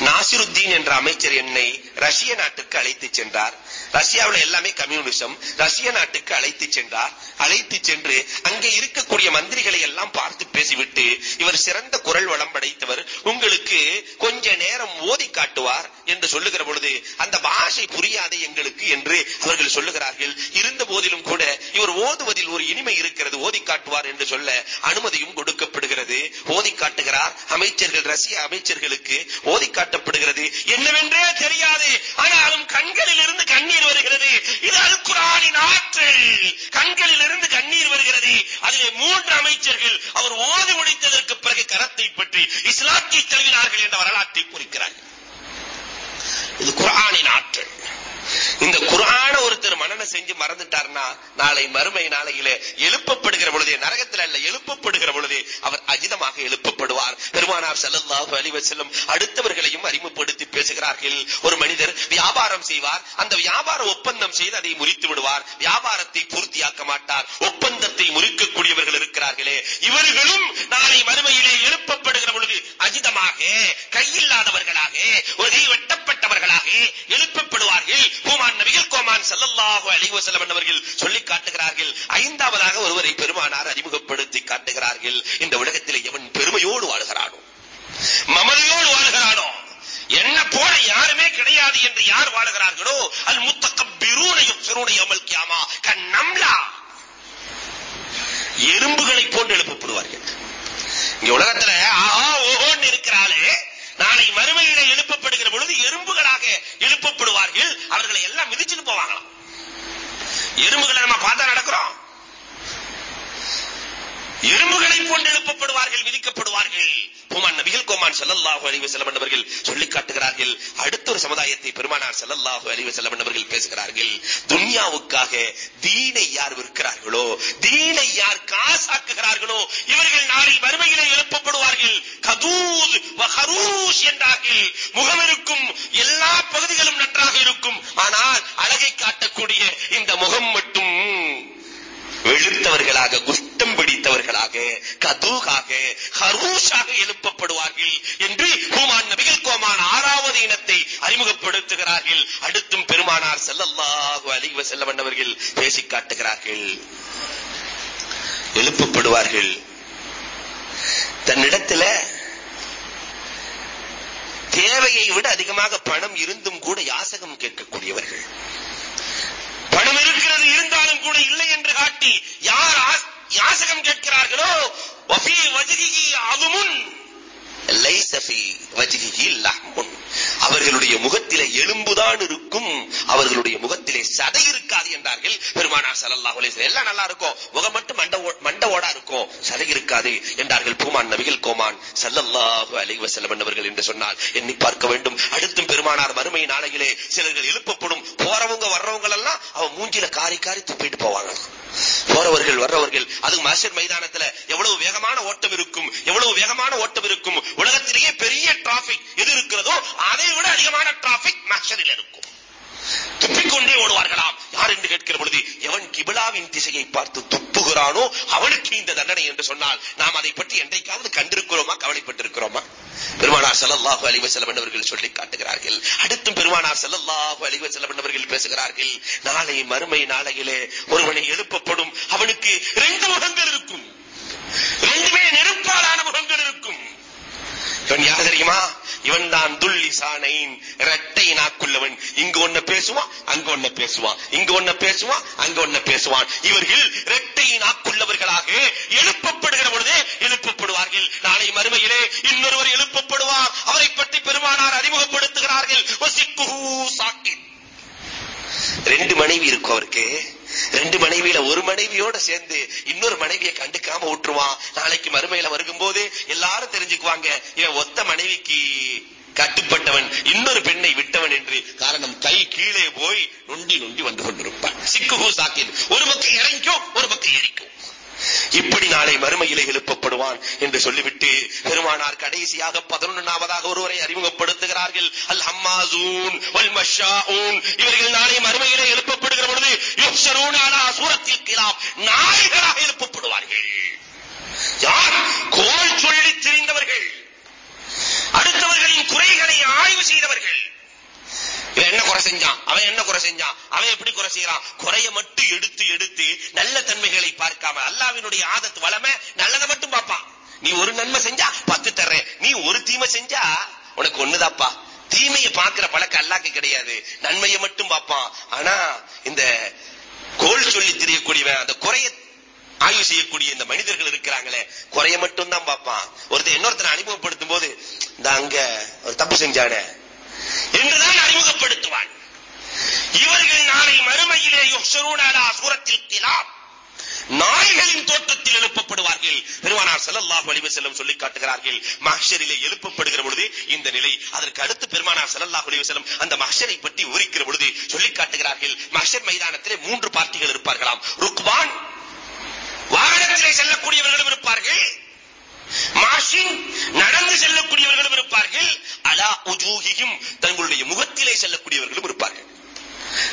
நாசிருத்தீன் என்ற அமைச்சர் என்னை ரஷ்ய நாட்டுக்கு அழைத்து சென்றார். ரஷ்யாவில் எல்லாமே கம்யூனிசம். ரஷ்ய நாட்டுக்கு அழைத்து சென்றார். அழைத்து சென்று அங்கே இருக்கக்கூடிய மந்திரிகளை எல்லாம் பார்த்து பேசிவிட்டு இவர் சிறந்த குரல் வளம் படைத்தவர். உங்களுக்கு கொஞ்ச நேரம் ஓதி காட்டுவார் என்று சொல்லுகிற பொழுது அந்த பாஷை புரியாது எங்களுக்கு என்று அவர்கள் சொல்லுகிறார்கள். இருந்த போதிலும் கூட இவர் ஓதுவதில் ஒரு இனிமை இருக்கிறது. ஓதி காட்டுவார் என்று சொல்ல அனுமதியும் கொடுக்கப்படுகிறது. ஓதி காட்டுகிறார். அமைச்சர்கள் ரஷ்ய அமைச்சர்களுக்கு ஓதி காட்டப்படுகிறது. என்னவென்றே தெரியாது. ஆனாலும் கண்களில் இருந்து கண்ணீர் வருகிறது. இது அல் குரானின் ஆற்றல் கண்களில் இருந்து கண்ணீர் வருகிறது. அதிலே மூன்று அமைச்சர்கள் அவர் ஓதி முடித்ததற்கு பிறகு கரத்தை பற்றி இஸ்லாத்தை தழுவினார்கள் என்ற வரலாற்றை குறிக்கிறார்கள் இது குர்ஆனின் ஆற்றல். இந்த குர்ஆன ஒருத்தர் மனன செஞ்சு மறந்துட்டார்னா நாளை மறுமை நாளையிலே எழுப்பப்படுகிற பொழுதே நரகத்தில் அல்ல எழுப்பப்படுகிற பொழுதே அவர் அஜிதமாக எழுப்பப்படுவார். பெருமானார் ஸல்லல்லாஹு அலைஹி வஸல்லம் அடுத்தவர்களையும் அறிமுகப்படுத்தி பேசுகிறார்கள். ஒரு மனிதர் வியாபாரம் செய்வார் அந்த வியாபார ஒப்பந்தம் செய்து அதை முறித்து விடுவார். வியாபாரத்தை பூர்த்தியாக்க மாட்டார். ஒப்பந்தத்தை முறிக்கக்கூடியவர்கள் இருக்கிறார்களே. இவர்களும் நாளை மறுமையிலே எழுப்பப்படுகிற பொழுது அஜிதமாக கையில்லாதவர்களாக ஒரு கை வெட்டப்பட்டவர்களாக எழுப்பப்படுவார்கள். கோமான் நபிகள் கோமான் ஸல்லல்லாஹு அலைஹி வஸல்லம் அவர்கள் சொல்லி காட்டுகிறார்கள். ஐந்தாவதாக ஒருவரை பெருமானார் அறிமுகப்படுத்தி காட்டுகிறார்கள். இந்த உலகத்தில் எவன் பெருமையோடு வாழ்கிறானோ? மமதையோடு வாழ்கிறானோ? என்ன போல யாருமே கிடையாது என்று யார் வாழுகிறார்களோ? அல் முத்தகப்பிரூன யுஃபிரூன யௌமல் கியாமா. கன்னம்லா எறும்புகளை போன்று எழுப்பப்படுவார்கள். இங்க உலகத்துல ஆஹா ஓஹோன்னு இருக்கிறாளே. நாளை மறுமையில எழுப்பப்படுகிற பொழுது எறும்பு எழுப்பப்படுவார்கள் அவர்களை எல்லாம் மிதிச்சுட்டு போவாங்களாம் எறும்புகளை நம்ம பார்த்தா நடக்கிறோம் எழுப்பப்படுவார்கள் விதிக்கப்படுவார்கள் கோமான் நபிகள் கோமான் ஸல்லல்லாஹு அலைஹி வஸல்லம் சொல்லி காட்டுகிறார்கள். அடுத்த ஒரு சமுதாயத்தை பெருமானார் ஸல்லல்லாஹு அலைஹி வஸல்லம் பேசுகிறார்கள். துன்யாவுக்காக தீனை யார் விற்கிறார்களோ தீனை யார் காசாக்குகிறார்களோ இவர்கள் நாளை மறுமையிலே எழுப்பப்படுவார்கள் கதூத் வ ஹரூஷ் என்றார்கள் முகம் இருக்கும் எல்லா பகுதிகளும் நன்றாக இருக்கும் ஆனால் அழகை காட்டக்கூடிய இந்த முகம் மட்டும் வெளுத்தவர்களாக குஷ்டம் பிடித்தவர்களாக கதூகாக ஹரூஷாக எழுப்பப்படுவார்கள் என்று ஹூமான் நபிகள் கோமான் ஆறாவது இனத்தை அறிமுகப்படுத்துகிறார்கள் அடுத்தும் பெருமானார் ஸல்லல்லாஹு அலைஹி வஸல்லம் அவர்கள் பேசி காட்டுகிறார்கள் எழுப்பப்படுவார்கள் தன்னிடத்துல தேவையை விட அதிகமாக பணம் இருந்தும் கூட யாசகம் கேட்கக்கூடியவர்கள் பணம் இருக்கிறது இருந்தாலும் கூட இல்லை என்று காட்டி யார் ஆஸ்- யாசகம் கேட்கிறார்களோ வஃபி வஜ்ஹிஹி அதுமுன் லைஸ ஃபீ வஜ்ஹிஹி லஹ்முன் அவர்களுடைய முகத்திலே எலும்புதான் இருக்கும் அவர்களுடைய முகத்திலே சதை இருக்காது என்றார்கள் பெருமானார் ஸல்லல்லாஹு அலைஹி வஸல்லம் எல்லாம் நல்லா இருக்கும் முகம் மட்டும் மண்ட ஓ- மண்ட ஓடா இருக்கும் சதை இருக்காது என்றார்கள் பூமான் நபிகள் கோமான் ஸல்லல்லாஹு அலைஹி வஸல்லம் என்பவர்கள் என்று சொன்னால் எண்ணி பார்க்க வேண்டும். அடுத்தும் பெருமானார் மறுமை நாளையிலே சிலர்கள் எழுப்பப்படும். போறவங்க வர்றவங்க எல்லாம் அவன் மூஞ்சில காரி காரி துப்பிட்டு போவாங்க. போறவர்கள் வர்றவர்கள் அது மஹ்ஷர் மைதானத்துல எவ்வளவு வேகமான ஓட்டம் இருக்கும் எவ்வளவு வேகமான ஓட்டம் இருக்கும் உலகத்திலேயே பெரிய டிராபிக் எது இருக்கிறதோ அதை விட அதிகமான டிராபிக் மஹ்ஷரில் இருக்கும். துப்பிக்கொண்டே ஓடுவார்களாம். யார் என்று கேட்கிற பொழுது எவன் கிபிலாவின் திசையை பார்த்து துப்புகிறானோ அவனுக்கு இந்த தண்டனை என்று சொன்னால் நாம் அதை பற்றி என்றைக்காவது கண்டிருக்கிறோமா கவலைப்பட்டிருக்கிறோமா? பெருமானார் ஸல்லல்லாஹு அலைஹி வஸல்லம் என்பவர்கள் சொல்லி காட்டுகிறார்கள். அடுத்தும் பெருமானார் ஸல்லல்லாஹு அலைஹி வஸல்லம் என்பவர்கள் பேசுகிறார்கள் நாளை மறுமை நாளையிலே ஒருவனை எழுப்பப்படும். அவனுக்கு ரெண்டு முகங்கள் இருக்கும். ரெண்டுமே நெருப்பாலான முகங்கள் இருக்கும். இவன் யார் தெரியுமா? இவன் தான் துல்லிசானைன் இரட்டை நாக்குள்ளவன். இங்கு ஒண்ண பேசுவான் அங்க ஒண்ண பேசுவான். இங்கு ஒண்ண பேசுவான் அங்க ஒண்ண பேசுவான். இவர்கள் இரட்டை நாக்குள்ளவர்களாக எழுப்பப்படுகிற பொழுது எழுப்பப்படுவார்கள். நாளை மறுமையிலே இன்னொருவர் எழுப்பப்படுவார். அவரை பற்றி பெருமானார் அறிமுகப்படுத்துகிறார்கள். ரெண்டு மனைவி இருக்கும் அவருக்கு. ரெண்டு மனைவியில ஒரு மனைவியோட சேர்ந்து இன்னொரு மனைவியை கண்டுக்காம விட்டுருவான். நாளைக்கு மறுமையில வருகும்போது எல்லாரும் தெரிஞ்சுக்குவாங்க இவன் ஒத்த மனைவிக்கு கட்டுப்பட்டவன் இன்னொரு பெண்ணை விட்டவன் என்று. காரணம் கை கீழே போய் நொண்டி நொண்டி வந்து கொண்டிருப்பான். சிக்குஹு சாக்கின். ஒரு பக்கம் இறங்கிக்கும் ஒரு பக்கம் ஏறிக்கும் இப்படி நாளை மறுமையிலே எழுப்பப்படுவான் என்று சொல்லிவிட்டு பெருமானார் கடைசியாக பதினொன்னாவதாக ஒருவரை அறிமுகப்படுத்துகிறார்கள். அல் ஹம்மாசூன் வல் மஷாஊன் இவர்கள் நாளை மறுமையிலே எழுப்பப்படுகிற பொழுது யுஹ்ஷரூன அலா சூரத்தில் கிலாம் நாயகராக எழுப்பப்படுவார்கள். யார்? கோல் சொல்லி தெரிந்தவர்கள். அடுத்தவர்களின் குறைகளை ஆய்வு செய்தவர்கள் இவன் என்ன குறை செஞ்சான் அவன் என்ன குறை செஞ்சான்? அவன் எப்படி குறை செய்யறான் குறைய மட்டும் எடுத்து எடுத்து நல்ல தன்மைகளை பார்க்காம அல்லாவினுடைய ஆதத்து வளமை நல்லதை மட்டும் பார்ப்பான். நீ ஒரு நன்மை செஞ்சா பத்து தர்றேன். நீ ஒரு தீமை செஞ்சா உனக்கு ஒண்ணுதாப்பா. தீமையை பார்க்கிற பழக்கம் அல்லாக்கு கிடையாது. நன்மையை மட்டும் பார்ப்பான். ஆனா இந்த கோல் சொல்லி தெரியக்கூடியவன் அந்த குறைய ஆய்வு செய்யக்கூடிய இந்த மனிதர்கள் இருக்கிறாங்களே குறைய மட்டும் தான் பார்ப்பான். ஒருத்தர் இன்னொருத்தர் அறிமுகப்படுத்தும் போது இந்த அங்க ஒரு தப்பு செஞ்சானே என்றுதான் அறிமுகப்படுத்துவான். இவர்கள் நாளை மறுமையிலே யுஹ்ஷரூன அலா சூரத்தில் கிலாப் நாய்களின் தோற்றத்தில் எழுப்பப்படுவார்கள். பெருமானார் ஸல்லல்லாஹு அலைஹி வஸல்லம் சொல்லி காட்டுகிறார்கள் மஹ்ஷரிலே எழுப்பப்படுகிற பொழுது இந்த நிலை. அதற்கு அடுத்து பெருமானார் ஸல்லல்லாஹு அலைஹி வஸல்லம் அந்த மஹ்ஷரை பற்றி விவரிக்கிற பொழுது சொல்லி காட்டுகிறார்கள் மஹ்ஷர் மைதானத்திலே மூன்று பார்ட்டிகள் இருப்பார்களாம். ருக்வான் வாகனத்திலே செல்லக்கூடியவர்களும் இருப்பார்கள். மாஷின் நடந்து செல்லக்கூடியவர்களும் இருப்பார்கள். அலா உஜூஹியும் தங்களுடைய முகத்திலே செல்லக்கூடியவர்களும் இருப்பார்கள்.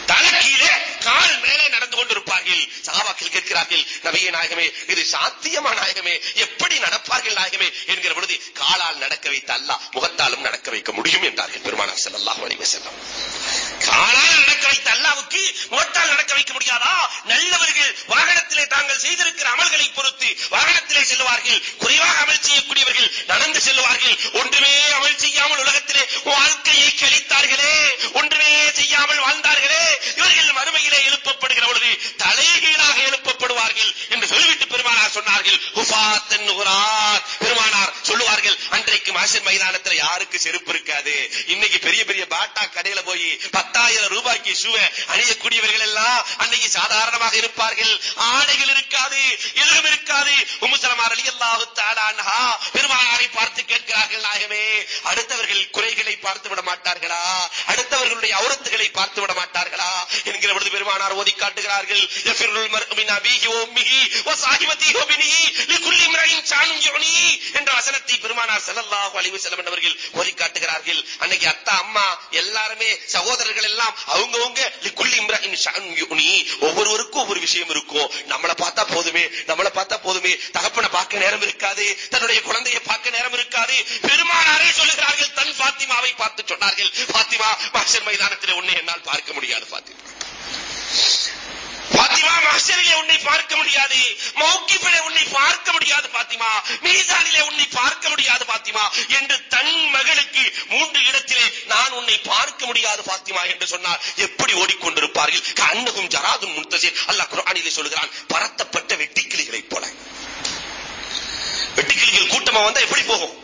தலைக்கீழே கால் மேலே நடந்து கொண்டிருப்பார்கள். சகாபாக்கள் கேட்கிறார்கள் நபிய நாயகமே இது சாத்தியமா நாயகமே? எப்படி நடப்பார்கள் நாயகமே? என்கிற பொழுது காலால் நடக்க வைத்த அல்லாஹ் முகத்தாலும் நடக்க வைக்க முடியும் என்றார்கள் பெருமானார் ஸல்லல்லாஹு அலைஹி காலால் நடக்க வைத்த அல்லாவுக்கு மோட்டால் நடக்க வைக்க முடியாதா? நல்லவர்கள் வாகனத்திலே தாங்கள் செய்திருக்கிற அமல்களை பொறுத்து வாகனத்திலே செல்வார்கள் குறைவாக அமல் செய்யக்கூடியவர்கள் நடந்து செல்வார்கள் ஒன்றுமே அமல் செய்யாமல் உலகத்திலே வாழ்க்கையை கழித்தார்களே. ஒன்றுமே செய்யாமல் வாழ்ந்தார்களே. இவர்கள் மறுமையிலே எழுப்பப்படுகிற பொழுது தலைகீழாக எழுப்பப்படுவார்கள் என்று சொல்லிவிட்டு பெருமானார் சொன்னார்கள். ஹுஃபாத்தன் நுகரார். பெருமானார் சொல்லுவார்கள் அன்றைக்கு மாஷன் மைதானத்துல யாருக்கு செருப்பு இருக்காது? இன்னைக்கு பெரிய பெரிய பாட்டா கடையில போய் பத்தாயிரம் ரூபாய்க்கு ஷூவை அணியக்கூடியவர்கள் எல்லாம் அன்னைக்கு சாதாரணமாக இருப்பார்கள். ஆடைகள் இருக்காது எதுவும் இருக்காது. உமுசலமா அலி அல்லாஹு தாலான்ஹா பெருமானாரை பார்த்து கேட்கிறார்கள் நாயகமே அடுத்தவர்கள் குறைகளை பார்த்து விட மாட்டார்களா? அடுத்தவர்களுடைய அவுரத்துகளை பார்த்து விட மாட்டார்களா? என்கிற பொழுது பெருமானார் ஓதி காட்டுகிறார்கள் யஃபிருல் மர்உ மின் அபீஹி வ உம்மிஹி வ ஸாஹிபத்திஹி வ பினிஹி லிகுல்லி இம்ரஇன் ஷானுன் யுனி என்ற வசனத்தை பெருமானார் ஸல்லல்லாஹு அலைஹி வஸல்லம் அவர்கள் ஓதி காட்டுகிறார்கள். அன்னைக்கு அத்தா அம்மா எல்லாருமே சகோதரர்கள் எல்லாம் அவங்கவங்க ஒவ்வொருவருக்கும் ஒவ்வொரு விஷயம் இருக்கும். நம்மளை பார்த்தா போதுமே நம்மளை பார்த்தா போதுமே. தகப்பனை பார்க்க நேரம் இருக்காது. தன்னுடைய குழந்தையை பார்க்க நேரம் இருக்காது. பெருமானாரே சொல்லுகிறார்கள் தன் பாத்திமாவை பார்த்து சொன்னார்கள். பாத்திமா மாஷர் மைதானத்தில் ஒன்னு என்னால் பார்க்க முடியாது பாத்திமா. பாத்திமா மகசரிலே உன்னை பார்க்க முடியாது. மௌக்கிபிலே உன்னை பார்க்க முடியாது பாத்திமா. மீசானிலே உன்னை பார்க்க முடியாது பாத்திமா. என்று தன் மகளுக்கு மூன்று இடத்திலே நான் உன்னை பார்க்க முடியாது பாத்திமா என்று சொன்னால் எப்படி ஓடிக்கொண்டிருப்பார்கள்? கண்ணகும் ஜராதும் முன்தசிர் அல்லாஹ் குர்ஆனிலே சொல்கிறான் பரத்தப்பட்ட வெட்டிக்கிளிகளைப் போல. வெட்டிக்கிளிகள் கூட்டமா வந்தா எப்படி போகும்?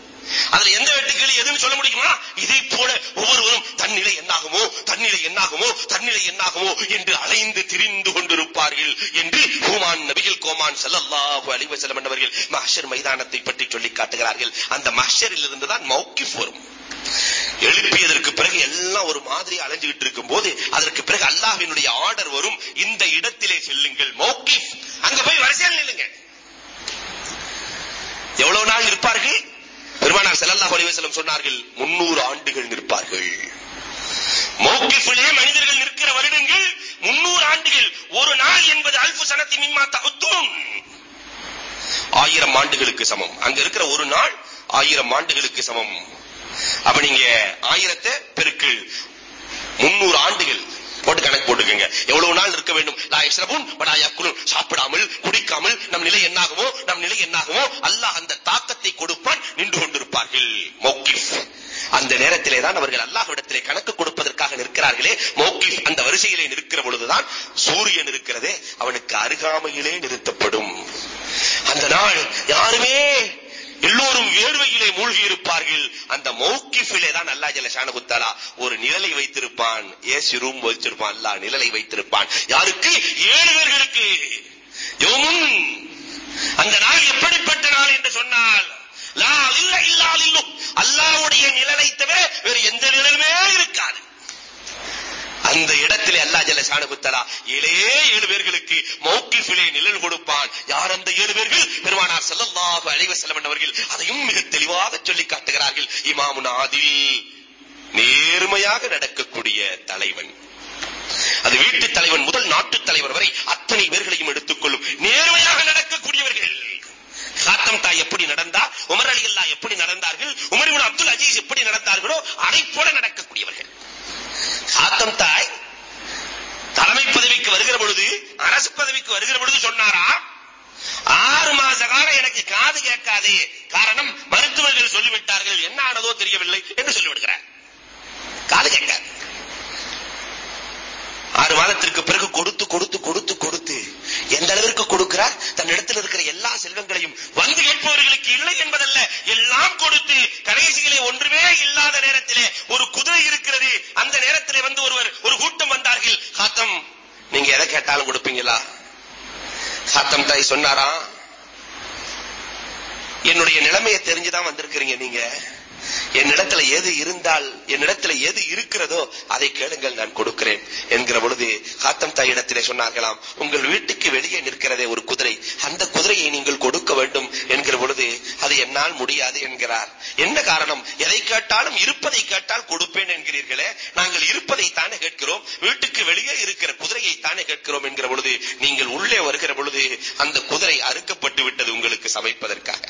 அதுல எந்த வெட்டுக்கிளி எதுன்னு சொல்ல முடியுமா? இதை போல ஒவ்வொருவரும் தன்னிலை என்னாகுமோ தன்னிலை என்னாகுமோ தன்னிலை என்னாகுமோ என்று அலைந்து திரிந்து கொண்டிருப்பார்கள் என்று ஹூமான் நபிகள் கோமான் ஸல்லல்லாஹு அலைஹி வஸல்லம் என்பவர்கள் மஹ்ஷர் மைதானத்தை பற்றி சொல்லி காட்டுகிறார்கள். அந்த மஹ்ஷரில் இருந்து தான் மௌகிஃப் வரும். எழுப்பியதற்கு பிறகு எல்லாம் ஒரு மாதிரி அலைஞ்சுகிட்டு இருக்கும் போது அதற்கு பிறகு அல்லாஹ்வினுடைய ஆர்டர் வரும். இந்த இடத்திலே செல்லுங்கள் மௌகிஃப் அங்க போய் வரிசையில் நில்லுங்க. எவ்வளவு நாள் இருப்பார்கள்? பெருமானார் ஸல்லல்லாஹு அலைஹி வஸல்லம் சொன்னார்கள் 300 ஆண்டுகள் நிற்பார்கள். மௌக்கிஃபிலே மனிதர்கள் நிற்கிற வருடங்கள் 300 ஆண்டுகள். ஒரு நாள் என்பது அல்ஃபு சனத்தி மிம்மா தஹுத்தூன் ஆயிரம் ஆண்டுகளுக்கு சமம். அங்க இருக்கிற ஒரு நாள் ஆயிரம் ஆண்டுகளுக்கு சமம். அப்ப நீங்க ஆயிரத்தை பெருக்கள் 300 ஆண்டுகள். போட்டு கணக்கு போட்டுக்கங்க. எவ்வளவு நாள் இருக்க வேண்டும்? லா யஷ்ரபூன் வலா யாக்குலூன். சாப்பிடாமல் குடிக்காமல் நம் நிலை என்னாகுமோ? நம் நிலை என்னாகுமோ? அல்லாஹ் அந்த தாக்கத்தை கொடுப்பான் நின்று கொண்டிருப்பார்கள். மௌகிஃப் அந்த நேரத்திலே தான் அவர்கள் அல்லாஹ்விடத்திலே கணக்கு கொடுப்பதற்காக நிற்கிறார்களே. மௌகிஃப் அந்த வரிசையிலே நிற்கிற பொழுதுதான் சூரியன் இருக்கிறதே அவனுக்கு அருகாமையிலே நிறுத்தப்படும். அந்த நாள் யாருமே எல்லோரும் வேர்வையிலே மூழ்கி இருப்பார்கள் அந்த மௌக்கிஃபிலே தான் அல்லாஹ் ஜல்ல ஷானஹு ஒரு நிழலை வைத்திருப்பான். ஏசி ரூம் வச்சிருப்பான். அல்லாஹ் நிழலை வைத்திருப்பான். யாருக்கு? ஏழுவர்களுக்கு யோமும் அந்த நாள் எப்படிப்பட்ட நாள் என்று சொன்னால் லா இல்ல இல்லா அல்லாஹ்வுடைய நிழலை தவிர வேறு எந்த நிழலுமே இருக்காது. அந்த இடத்திலே அல்லாஹ் ஜல்ல ஷானஹு தஆலா ஏழே ஏழு பேர்களுக்கு மௌக்கிஃபிலே நிழல் கொடுப்பான். யார் அந்த ஏழு பேர்கள்? பெருமானார் ஸல்லல்லாஹு அலைஹி வஸல்லம் அவர்கள் அதையும் மிக தெளிவாக சொல்லி காட்டுகிறார்கள். இமாமுன் ஆதில் நேர்மையாக நடக்கக்கூடிய தலைவன். அது வீட்டு தலைவன் முதல் நாட்டு தலைவர் வரை அத்தனை பேர்களையும் எடுத்துக்கொள்ளும் நேர்மையாக நடக்கக்கூடியவர்கள். காத்தம் தாய் எப்படி நடந்தா உமர் அலி அல்லா எப்படி நடந்தார்கள் உமர் இப்னு அப்துல் அஜீஸ் எப்படி நடந்தார்களோ அதை போல நடக்கக்கூடியவர்கள். காத்தம் தாய் தலைமை பதவிக்கு வருகிற பொழுது அரசு பதவிக்கு வருகிற பொழுது சொன்னாரா? ஆறு மாச காலம் எனக்கு காது கேட்காதே. காரணம் மருத்துவர்கள் சொல்லிவிட்டார்கள். என்ன ஆனதோ தெரியவில்லை என்று சொல்லிவிடுகிறார். காது கேட்காது ஆறு மாதத்திற்கு பிறகு கொடுத்து கொடுத்து கொடுத்து கொடுத்து எந்த அளவிற்கு கொடுக்கிறார்? தன் இடத்தில் இருக்கிற எல்லா செல்வங்களையும் வந்து கேட்பவர்களுக்கு இல்லை என்பதல்ல. எல்லாம் கொடுத்து கடைசியிலே ஒன்றுமே இல்லாத நேரத்திலே ஒரு குதிரை இருக்கிறது அந்த நேரத்திலே வந்து ஒருவர் ஒரு கூட்டம் வந்தார்கள் காத்தம் நீங்க எதை கேட்டாலும் கொடுப்பீங்களா? காத்தம் தாய் சொன்னாரா என்னுடைய நிலைமையை தெரிஞ்சுதான் வந்திருக்கிறீங்க நீங்க. என்னிடத்துல எது இருந்தால் என்னிடத்துல எது இருக்கிறதோ அதை கேளுங்கள் நான் கொடுக்கிறேன் என்கிற பொழுது காத்தம் தாயிடத்திலே சொன்னார்களாம் உங்கள் வீட்டுக்கு வெளியே நிற்கிறதே ஒரு குதிரை. அந்த குதிரையை நீங்கள் கொடுக்க வேண்டும் என்கிற பொழுது அது என்னால் முடியாது என்கிறார். என்ன காரணம்? எதை கேட்டாலும் இருப்பதை கேட்டால் கொடுப்பேன் என்கிறீர்களே. நாங்கள் இருப்பதை தானே கேட்கிறோம். வீட்டுக்கு வெளியே இருக்கிற குதிரையை தானே கேட்கிறோம் என்கிற பொழுது நீங்கள் உள்ளே வருகிற பொழுது அந்த குதிரை அறுக்கப்பட்டு விட்டது உங்களுக்கு சமைப்பதற்காக.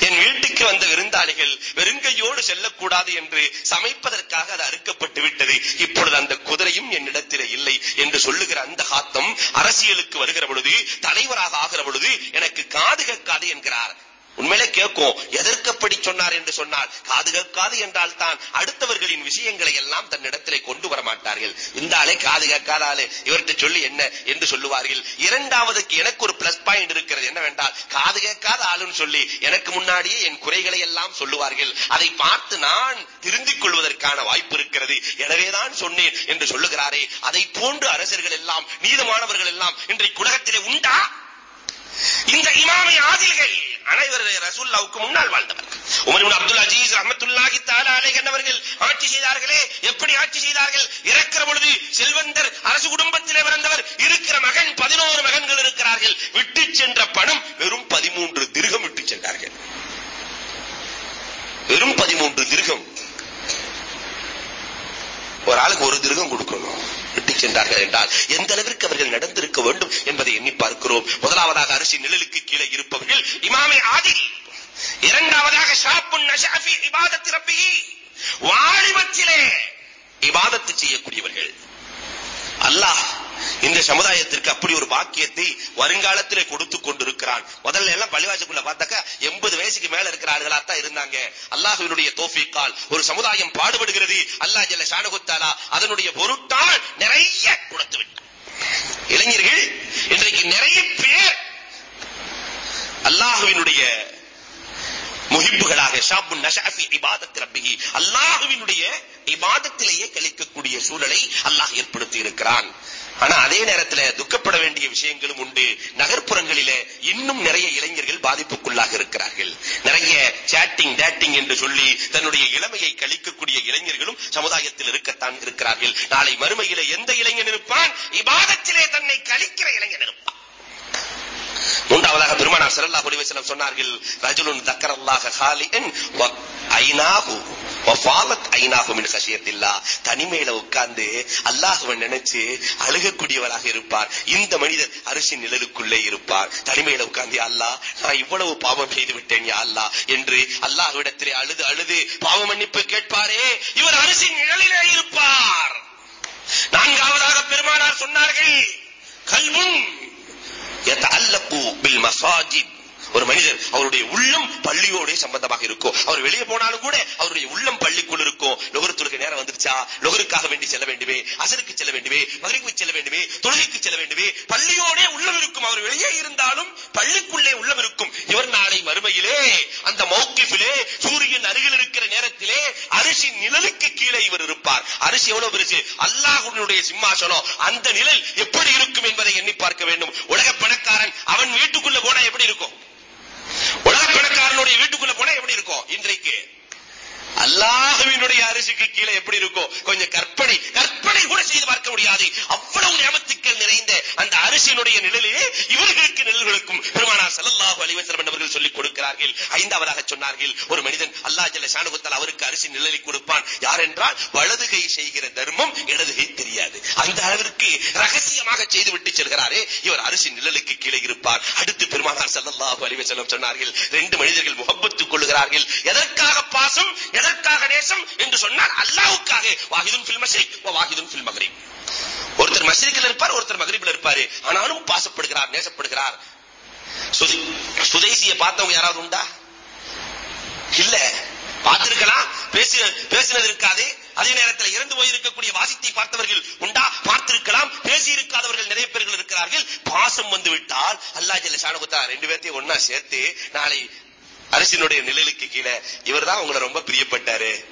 என் வீட்டுக்கு வந்த விருந்தாளிகள் வெறுங்கையோ வெறுங்கையோடு செல்லக்கூடாது என்று சமைப்பதற்காக அது அறுக்கப்பட்டு விட்டது. இப்பொழுது அந்த குதிரையும் என்னிடத்தில் இல்லை என்று சொல்லுகிற அந்த காத்தம் அரசியலுக்கு வருகிற பொழுது தலைவராக ஆகிற பொழுது எனக்கு காது கேட்காது என்கிறார். உண்மையிலே கேட்கும் எதற்கப்படி சொன்னார் என்று சொன்னால்? காது கேட்காது என்றால் தான் அடுத்தவர்களின் விஷயங்களை எல்லாம் தன்னிடத்திலே கொண்டு வர மாட்டார்கள். இந்த ஆளே காது கேட்காத ஆளு. இவர்கிட்ட சொல்லி என்ன என்று சொல்லுவார்கள். இரண்டாவதுக்கு எனக்கு ஒரு பிளஸ் பாயிண்ட் இருக்கிறது. என்னவென்றால் காது கேட்காத ஆளுன்னு சொல்லி எனக்கு முன்னாடியே என் குறைகளை எல்லாம் சொல்லுவார்கள். அதை பார்த்து நான் திருந்திக் கொள்வதற்கான வாய்ப்பு இருக்கிறது. எனவேதான் சொன்னேன் என்று சொல்லுகிறாரே. அதை போன்று அரசர்கள் எல்லாம் நீதமானவர்கள் எல்லாம் இன்றைக்கு உலகத்திலே உண்டா? இந்த இமாமை ஆதில்கள் அனைவரும் இவர் ரசூல்லாவுக்கு முன்னால் வாழ்ந்தவர். உமர் இப்னு அப்துல் அஜீஸ் ரஹ்மத்துல்லாஹி தஆலா அலைஹி அவர்கள் ஆட்சி செய்தார்களே எப்படி ஆட்சி செய்தார்கள்? இறக்கிற பொழுது செல்வந்தர் அரசு குடும்பத்திலே பிறந்தவர் இருக்கிற மகன் 11 அல்லாஹுவை நினைச்சு அழுகக்கூடியவராக இருப்பார். இந்த மனிதர் அரிசி நிழலுக்குள்ளே இருப்பார். தனிமையில உட்கார்ந்து அல்லாஹ் நான் இவ்வளவு பாவம் செய்து விட்டேன் யா அல்லாஹ் என்று அல்லாஹ்விடத்திலே அழுது அழுது பாவ மன்னிப்பு கேட்பாரே இவர் அரிசி நிழலிலே இருப்பார். நான்காவதாக பெருமானார் சொன்னார்கள் கல்வும் பில் மசாஜித் ஒரு மனிதர் அவருடைய உள்ளம் பள்ளியோட சம்பந்தமாக இருக்கும். அவர் வெளியே போனாலும் கூட அவருடைய உள்ளம் பள்ளிக்குள் இருக்கும். உங்களுக்கு நேரம் வந்துருச்சா? லொகருக்காக வேண்டி செல்ல வேண்டுமே அசருக்கு செல்ல வேண்டுமே மகரிக்கு செல்ல வேண்டுமே தொழுகைக்கு செல்ல வேண்டுமே பள்ளியோடே உள்ளம் இருக்கும் அவர் வெளியே இருந்தாலும் பள்ளிக்குள்ளே உள்ளம் இருக்கும். இவர் நாளை மறுமையிலே அந்த மௌக்கிஃபிலே சூரியன் அருகில் இருக்கிற நேரத்திலே அரிசி நிழலுக்கு கீழே இவர் இருப்பார். அரிசி எவ்வளவு பெருசு? அல்லாஹுடைய சிம்மாசனம். அந்த நிழல் எப்படி இருக்கும் என்பதை எண்ணி பார்க்க வேண்டும். உலக பணக்காரன் அவன் வீட்டுக்குள்ள போனா எப்படி இருக்கும்? உலக பணக்காரனுடைய வீட்டுக்குள்ள போனா எப்படி இருக்கும்? இன்றைக்கு அல்லாஹுவினுடைய அரிசிக்கு கீழே எப்படி இருக்கோ கொஞ்சம் கற்பனை கற்பனை கூட செய்து பார்க்க முடியாது. அவ்வளவு நியமத்துக்கள் நிறைந்த அந்த அரிசியினுடைய நிழலிலே இவர்களுக்கு நிழல்களுக்கும் பெருமானார் ஸல்லல்லாஹு அலிவசரம் வஸல்லம் அவர்கள் சொல்லிக் கொடுக்கிறார்கள். ஐந்தாவதாக சொன்னார்கள் ஒரு மனிதன் அல்லாஹ் ஜல்ல ஷானுகுத்தால் அவருக்கு அரிசி நிழலை கொடுப்பான். யார் என்றால் வலது கை செய்கிற தர்மம் இடது கை தெரியாது. அந்த அளவிற்கு ரகசியமாக செய்து விட்டு செல்கிறாரே இவர் அரிசி நிழலுக்கு கீழே இருப்பார். அடுத்து பெருமானார் ஸல்லல்லாஹு அலைஹி சொன்னார்கள் ரெண்டு மனிதர்கள் முகப்பத்துக் கொள்கிறார்கள் எதற்காக பாசம்? எதற்காக நேசம் என்று சொன்னால் அல்லாஹ்வுக்காக வாஹிதுன் ஃபில் மஷ்ரிக் வ வாஹிதுன் ஃபில் மக்ரிப். ஒருத்தர் மஷ்ரிக்கில் இருப்பார் ஒருத்தர் மக்ரிப்ல இருப்பார். ஆனாலும் பாசப்படுகிறார் நேசப்படுகிறார். சுதை- பார்த்தவங்க யாராவது உண்டா? இல்ல. பார்த்திருக்கலாம் பேசி பேசினது இருக்காது. அதே நேரத்தில் இறந்து போயிருக்கக்கூடிய வாசித்தை பார்த்தவர்கள் உண்டா? பார்த்திருக்கலாம் பேசி இருக்காதவர்கள் நிறைய பேர்கள் இருக்கிறார்கள். பாசம் வந்து விட்டால் அல்லாஹ் ஜல்ல ஷானுகுத்தா ரெண்டு பேர்த்தையும் ஒன்னா சேர்த்து நாளை அரசினுடைய நிழலுக்கு கீழே இவர்தான் உங்களை ரொம்ப பிரியப்பட்டாரு.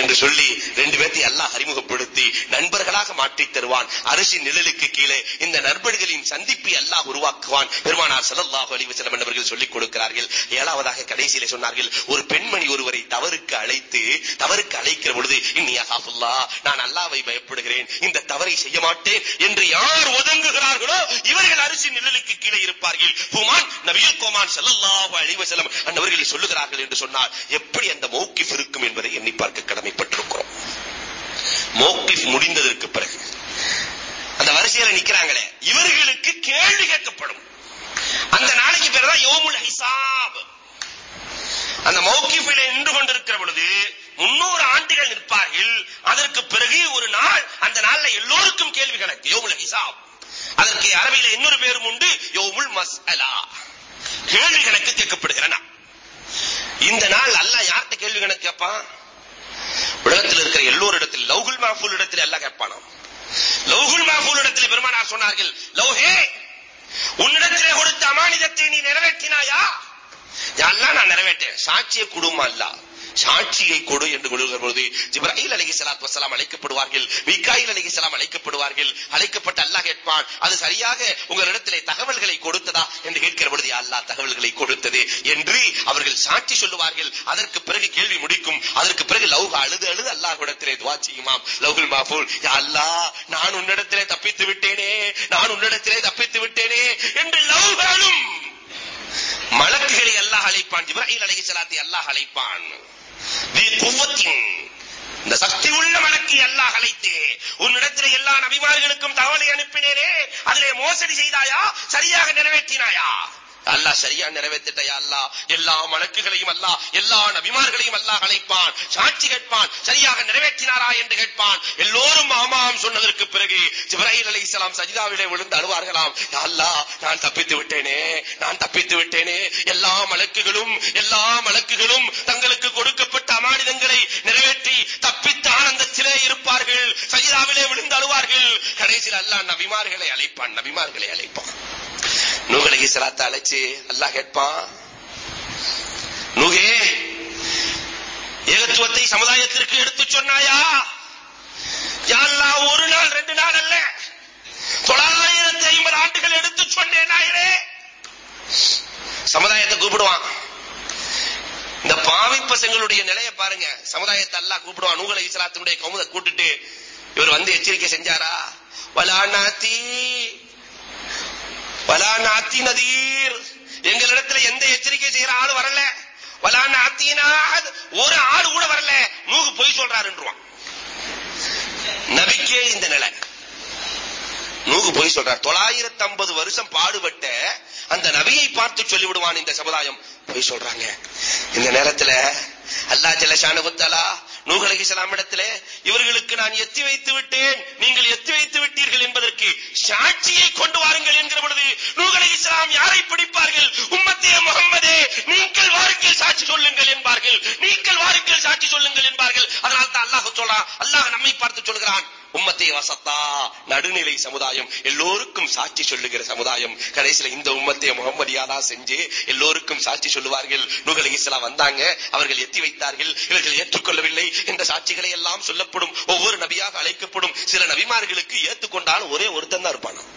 என்று சொல்லி ரெண்டு பேர்த்தையும் அல்லாஹ் அறிமுகப்படுத்தி நண்பர்களாக மாற்றித் தருவான். அரிசி நிழலுக்கு கீழே இந்த நண்பர்களின் சந்திப்பை அல்லாஹ் உருவாக்குவான். பெருமானார் ஸல்லல்லாஹு அலைஹி வஸல்லம் என்பவர்கள் சொல்லிக் கொடுக்கிறார்கள். ஏழாவதாக கடைசியிலே சொன்னார்கள் ஒரு பெண்மணி ஒருவரை தவறுக்கு அழைத்து தவறுக்கு அழைக்கிற பொழுது இன்னி அகாஃபுல்லா நான் அல்லாவை பயப்படுகிறேன் இந்த தவறை செய்ய மாட்டேன் என்று யார் ஒதுங்குகிறார்களோ இவர்கள் அரிசி நிழலுக்கு கீழே இருப்பார்கள். ஹுமான் நபியுல் கோமான் ஸல்லல்லாஹு அலைஹி வஸல்லம் அன்னவர்களை சொல்லுகிறார்கள் என்று சொன்னால் எப்படி அந்த மௌக்கிஃப் இருக்கும் என்பதை எண்ணி பார்க்க கடமைப்பட்டிருக்கிறோம். மௌக்கிஃப் முடிந்ததற்கு பிறகு. அந்த வரிசையில நிக்கிறாங்களே இவர்களுக்கு கேள்வி கேட்கப்படும். அந்த நாளைக்கு பேர் தான் யோமுல் ஹிசாப். அந்த மௌக்கிஃபில நின்று கொண்டிருக்கிற பொழுது முன்னூறு ஆண்டுகள் நிற்பார்கள். அதற்கு பிறகு ஒரு நாள் அந்த நாள்ல எல்லோருக்கும் கேள்வி கணக்கு யோமுல் ஹிசாப். அதற்கு அரபியில இன்னொரு பேரும் உண்டு யோமுல் மஸ்அலா. கேள்வி கணக்கு கேட்கப்படுகிறனா. இந்த நாள் அல்லாஹ் யார்கிட்ட கேள்வி கணக்கு கேட்பான்? உலகத்தில் இருக்கிற எல்லோரிடத்தில் லௌகுல் மாஃபூல் இடத்தில் எல்லாம் கேட்பானாம். லௌகுல் மாஃபூல் இடத்தில் பெருமானார் சொன்னார்கள் லௌஹே உன்னிடத்திலே கொடுத்த அமானிதத்தை நீ நிறைவேற்றினாயா? எல்லாம் நான் நிறைவேற்றேன்? சாட்சியை குடும்பம் அல்ல? சாட்சியை கொடு என்று கொள்கிற பொழுது ஜிப்ராஹில் அலைஹி ஸலாத்து வசலாம் அழைக்கப்படுவார்கள் மீகாயில் அலைஹி சலாம் அழைக்கப்படுவார்கள் அழைக்கப்பட்ட அல்லாஹ் கேட்பான் அது சரியாக உங்களிடத்திலே தகவல்களை கொடுத்ததா என்று கேட்கிற பொழுது அல்லாஹ் தகவல்களை கொடுத்தது என்று அவர்கள் சாட்சி சொல்லுவார்கள். அதற்கு பிறகு கேள்வி முடிக்கும். அதற்கு பிறகு லவ் அழுது அழுது அல்லாஹ்விடத்திலே துவா செய்யுமாம். லௌகுல் மாஃபூல் அல்லாஹ் நான் உன்னிடத்திலே தப்பித்து விட்டேனே நான் உன்னிடத்திலே தப்பித்து விட்டேனே என்று லௌகாலும் மலக்குகளை அல்லாஹ் அழைப்பான் ஜிப்ராஹில் அலைஹிஸ்ஸலாத்தை அல்லாஹ் அழைப்பான். இந்த சக்தி உள்ள மலக்கை அல்லாஹ் அழைத்து உன்னிடத்தில் எல்லா நபிமார்களுக்கும் தகவலை அனுப்பினேனே அதிலே மோசடி செய்தாயா? சரியாக நிறைவேற்றினாயா? அல்லாஹ் சரியா நிறைவேற்றிட்டயா அல்லாஹ்? எல்லா மலக்குகளையும் அல்லாஹ் எல்லா நபிமார்களையும் அல்லாஹ் அழைப்பான். சாட்சி கேட்பான். சரியாக நிறைவேற்றினாரா என்று கேட்பான். எல்லோரும் ஆமாம் சொன்னதற்கு பிறகு ஜிப்ராஹில் அலைஹிஸ்ஸலாம் சஜிதாவிலே விழுந்து அழுவார்களாம். யா அல்லாஹ் நான் தப்பித்து விட்டேனே நான் தப்பித்து விட்டேனே. எல்லா மலக்குகளும் எல்லா மலக்குகளும் தங்களுக்கு கொடுக்கப்பட்ட அமானிதங்களை நிறைவேற்றி தப்பித்த ஆனந்தத்திலே இருப்பார்கள். சஜிதாவிலே விழுந்து அழுவார்கள். கடைசியில் அல்லாஹ் நபிமார்களை அழைப்பான் நபிமார்களை அழைப்பான். நூகலகி சலாத்த அழைச்சு நல்லா கேட்பான். நூகே ஏகத்துவத்தை சமுதாயத்திற்கு எடுத்து சொன்னாயா? யா ஒரு நாள் ரெண்டு நாள் அல்ல. தொள்ளாயிரத்தி ஐம்பது ஆண்டுகள் எடுத்து சொன்னேன் நாயரே. சமுதாயத்தை கூப்பிடுவான். இந்த பாவி பசங்களுடைய நிலையை பாருங்க. சமுதாயத்தை அல்லாஹ் கூப்பிடுவான். நூகலை இஸ்லாத்தினுடைய கவுத கூட்டிட்டு இவர் வந்து எச்சரிக்கை செஞ்சாரா? வலாநாத்தி வலா நாத்தி நதீர். எங்களிடத்துல எந்த எச்சரிக்கை செய்யற ஆளு வரல. வலா நாத்தினா ஒரு ஆள் கூட வரல. நூகு பொய் சொல்றாருன்றான் நபிக்கே இந்த நிலை. நூகு பொய் சொல்றார். தொள்ளாயிரத்தி ஐம்பது வருஷம் பாடுபட்ட அந்த நபியை பார்த்து சொல்லிவிடுவான் இந்த சமுதாயம். பொய் சொல்றாங்க. இந்த நேரத்துல அல்லாஹ் ஜல்லஷானு நூகலகி சலாமிடத்திலே இடத்திலே இவர்களுக்கு நான் எத்தி வைத்து விட்டேன். நீங்கள் எத்தி வைத்து விட்டீர்கள் என்பதற்கு சாட்சியை கொண்டு வாருங்கள் என்கிற பொழுது நூகலகி சலாம் யாரை பிடிப்பார்கள்? உம்மத்தே முகம்மதே நீங்கள் வாருங்கள் சாட்சி சொல்லுங்கள் என்பார்கள். நீங்கள் வாருங்கள் சாட்சி சொல்லுங்கள் என்பார்கள். அதனால் தான் அல்லாஹ் சொல்றான் அல்லாஹ் நம்மை பார்த்து சொல்கிறான் உம்மத்தை வசத்தா நடுநிலை சமுதாயம் எல்லோருக்கும் சாட்சி சொல்லுகிற சமுதாயம். கடைசியில இந்த உம்மத்தை முகமதியாதா செஞ்சு எல்லோருக்கும் சாட்சி சொல்லுவார்கள். நூஹ் வந்தாங்க அவர்கள் எத்தி வைத்தார்கள். இவர்கள் ஏற்றுக்கொள்ளவில்லை இந்த சாட்சிகளை எல்லாம் சொல்லப்படும். ஒவ்வொரு நபியாக அழைக்கப்படும். சில நபிமார்களுக்கு ஏற்றுக்கொண்டாலும் ஒரே ஒருத்தன் தான் இருப்பான்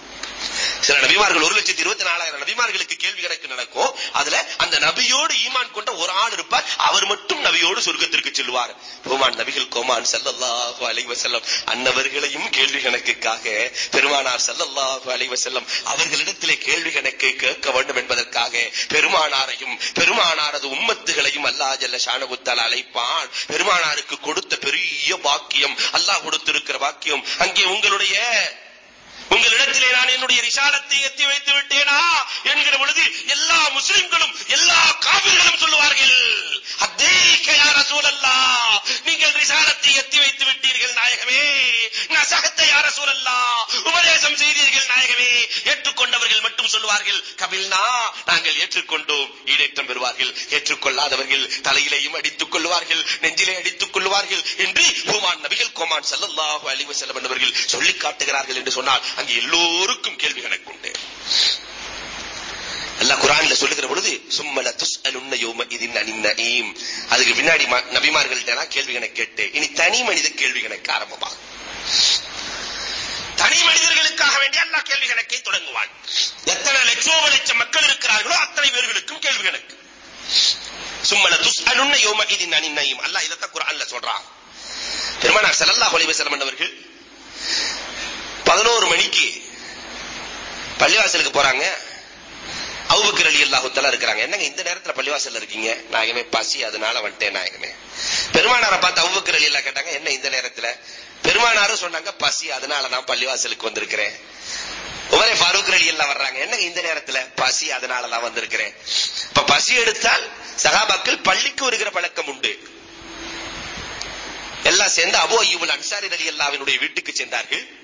சில நபிமார்கள் ஒரு லட்சத்தி இருபத்தி நாலாயிரம் நபிமார்களுக்கு கேள்வி கணக்கு நடக்கும். அதுல அந்த நபியோடு ஈமான் கொண்ட ஒரு ஆள் இருப்பார். அவர் மட்டும் நபியோடு சொர்க்கத்திற்கு செல்வார். பெருமான் நபிகள் கோமான் ஸல்லல்லாஹு அலைவ செல்லம் அன்னவர்களையும் கேள்வி கணக்குக்காக பெருமானார் ஸல்லல்லாஹு அலைவ செல்லம் அவர்களிடத்திலே கேள்வி கணக்கை கேட்க வேண்டும் என்பதற்காக பெருமானாரையும் பெருமானாரது உம்மத்துகளையும் அல்லாஹ் ஜல்ல ஷானகுத்தால் அழைப்பான். பெருமானாருக்கு கொடுத்த பெரிய பாக்கியம் அல்லாஹ் கொடுத்திருக்கிற பாக்கியம் அங்கே உங்களுடைய உங்களிடத்திலே நான் என்னுடைய ரிசாலத்தை எத்தி வைத்து விட்டேனா என்கிற பொழுது எல்லா முஸ்லிம்களும் எல்லா காவிர்களும் சொல்லுவார்கள் அத்தேக்க ரசூலல்லா நீங்கள் ரிசாலத்தை எத்தி வைத்து விட்டீர்கள் நாயகமே. நசகத்தை யார சூழல்லா உபதேசம் செய்தீர்கள் நாயகமே. ஏற்றுக்கொண்டவர்கள் மட்டும் சொல்லுவார்கள் கபில்னா நாங்கள் ஏற்றுக்கொண்டோம். ஈடேற்றம் பெறுவார்கள் ஏற்றுக்கொள்ளாதவர்கள் தலையிலேயும் அடித்துக் கொள்வார்கள் நெஞ்சிலே அடித்துக் கொள்வார்கள் என்று ஹுமான் நபிகள் கோமான் ஸல்லல்லாஹு அலைஹி வஸல்லம் என்பவர்கள் சொல்லி காட்டுகிறார்கள் என்று சொன்னால் அங்கே எல்லோருக்கும் கேள்வி கணக்கு உண்டு. அல்லாஹ் குரான்ல சொல்லுகிற பொழுது சும்மல துஸ்அலுன்ன யோம இதின் அனின் அதுக்கு பின்னாடி நபிமார்கள்ட்ட கேள்வி கணக்கு கேட்டு இனி தனி மனித கேள்வி கணக்கு ஆரம்பமாகும் தனி மனிதர்களுக்காக வேண்டிய அல்லாஹ் கேள்வி கணக்கை தொடங்குவான் எத்தனை லட்சோப லட்சம் மக்கள் இருக்கிறார்களோ அத்தனை பேர்களுக்கும் கேள்வி கணக்கு சும்மல துஸ்அலுன்ன யோம இதின் அனின் நஈம் அல்லாஹ் இதத்தான் குரான்ல சொல்றான். பெருமானார் ஸல்லல்லாஹு அலைஹி வஸல்லம் அவர்கள் பதினோரு மணிக்கு பள்ளிவாசலுக்கு போறாங்க. அவுபக்கர் அலி அல்லாஹுத்தலா இருக்கிறாங்க. என்னங்க இந்த நேரத்துல பள்ளிவாசல்ல இருக்கீங்க? நாயகமே பசி அதனால வந்துட்டேன் நாயகமே பெருமானாரை பார்த்து அவுபக்கர் அலி அல்லாஹ் கேட்டாங்க என்ன இந்த நேரத்துல? பெருமானாரும் சொன்னாங்க பசி அதனால நான் பள்ளிவாசலுக்கு வந்திருக்கிறேன். உமரே ஃபாரூக் அலி எல்லாம் வர்றாங்க என்னங்க இந்த நேரத்துல? பசி அதனால நான் வந்திருக்கிறேன். இப்ப பசி எடுத்தால் சகாபாக்கள் பள்ளிக்கு வருகிற பழக்கம் உண்டு. எல்லாம் சேர்ந்து அபு ஐயூபுல் அன்சாரி அலி அல்லாவினுடைய வீட்டுக்கு சென்றார்கள்.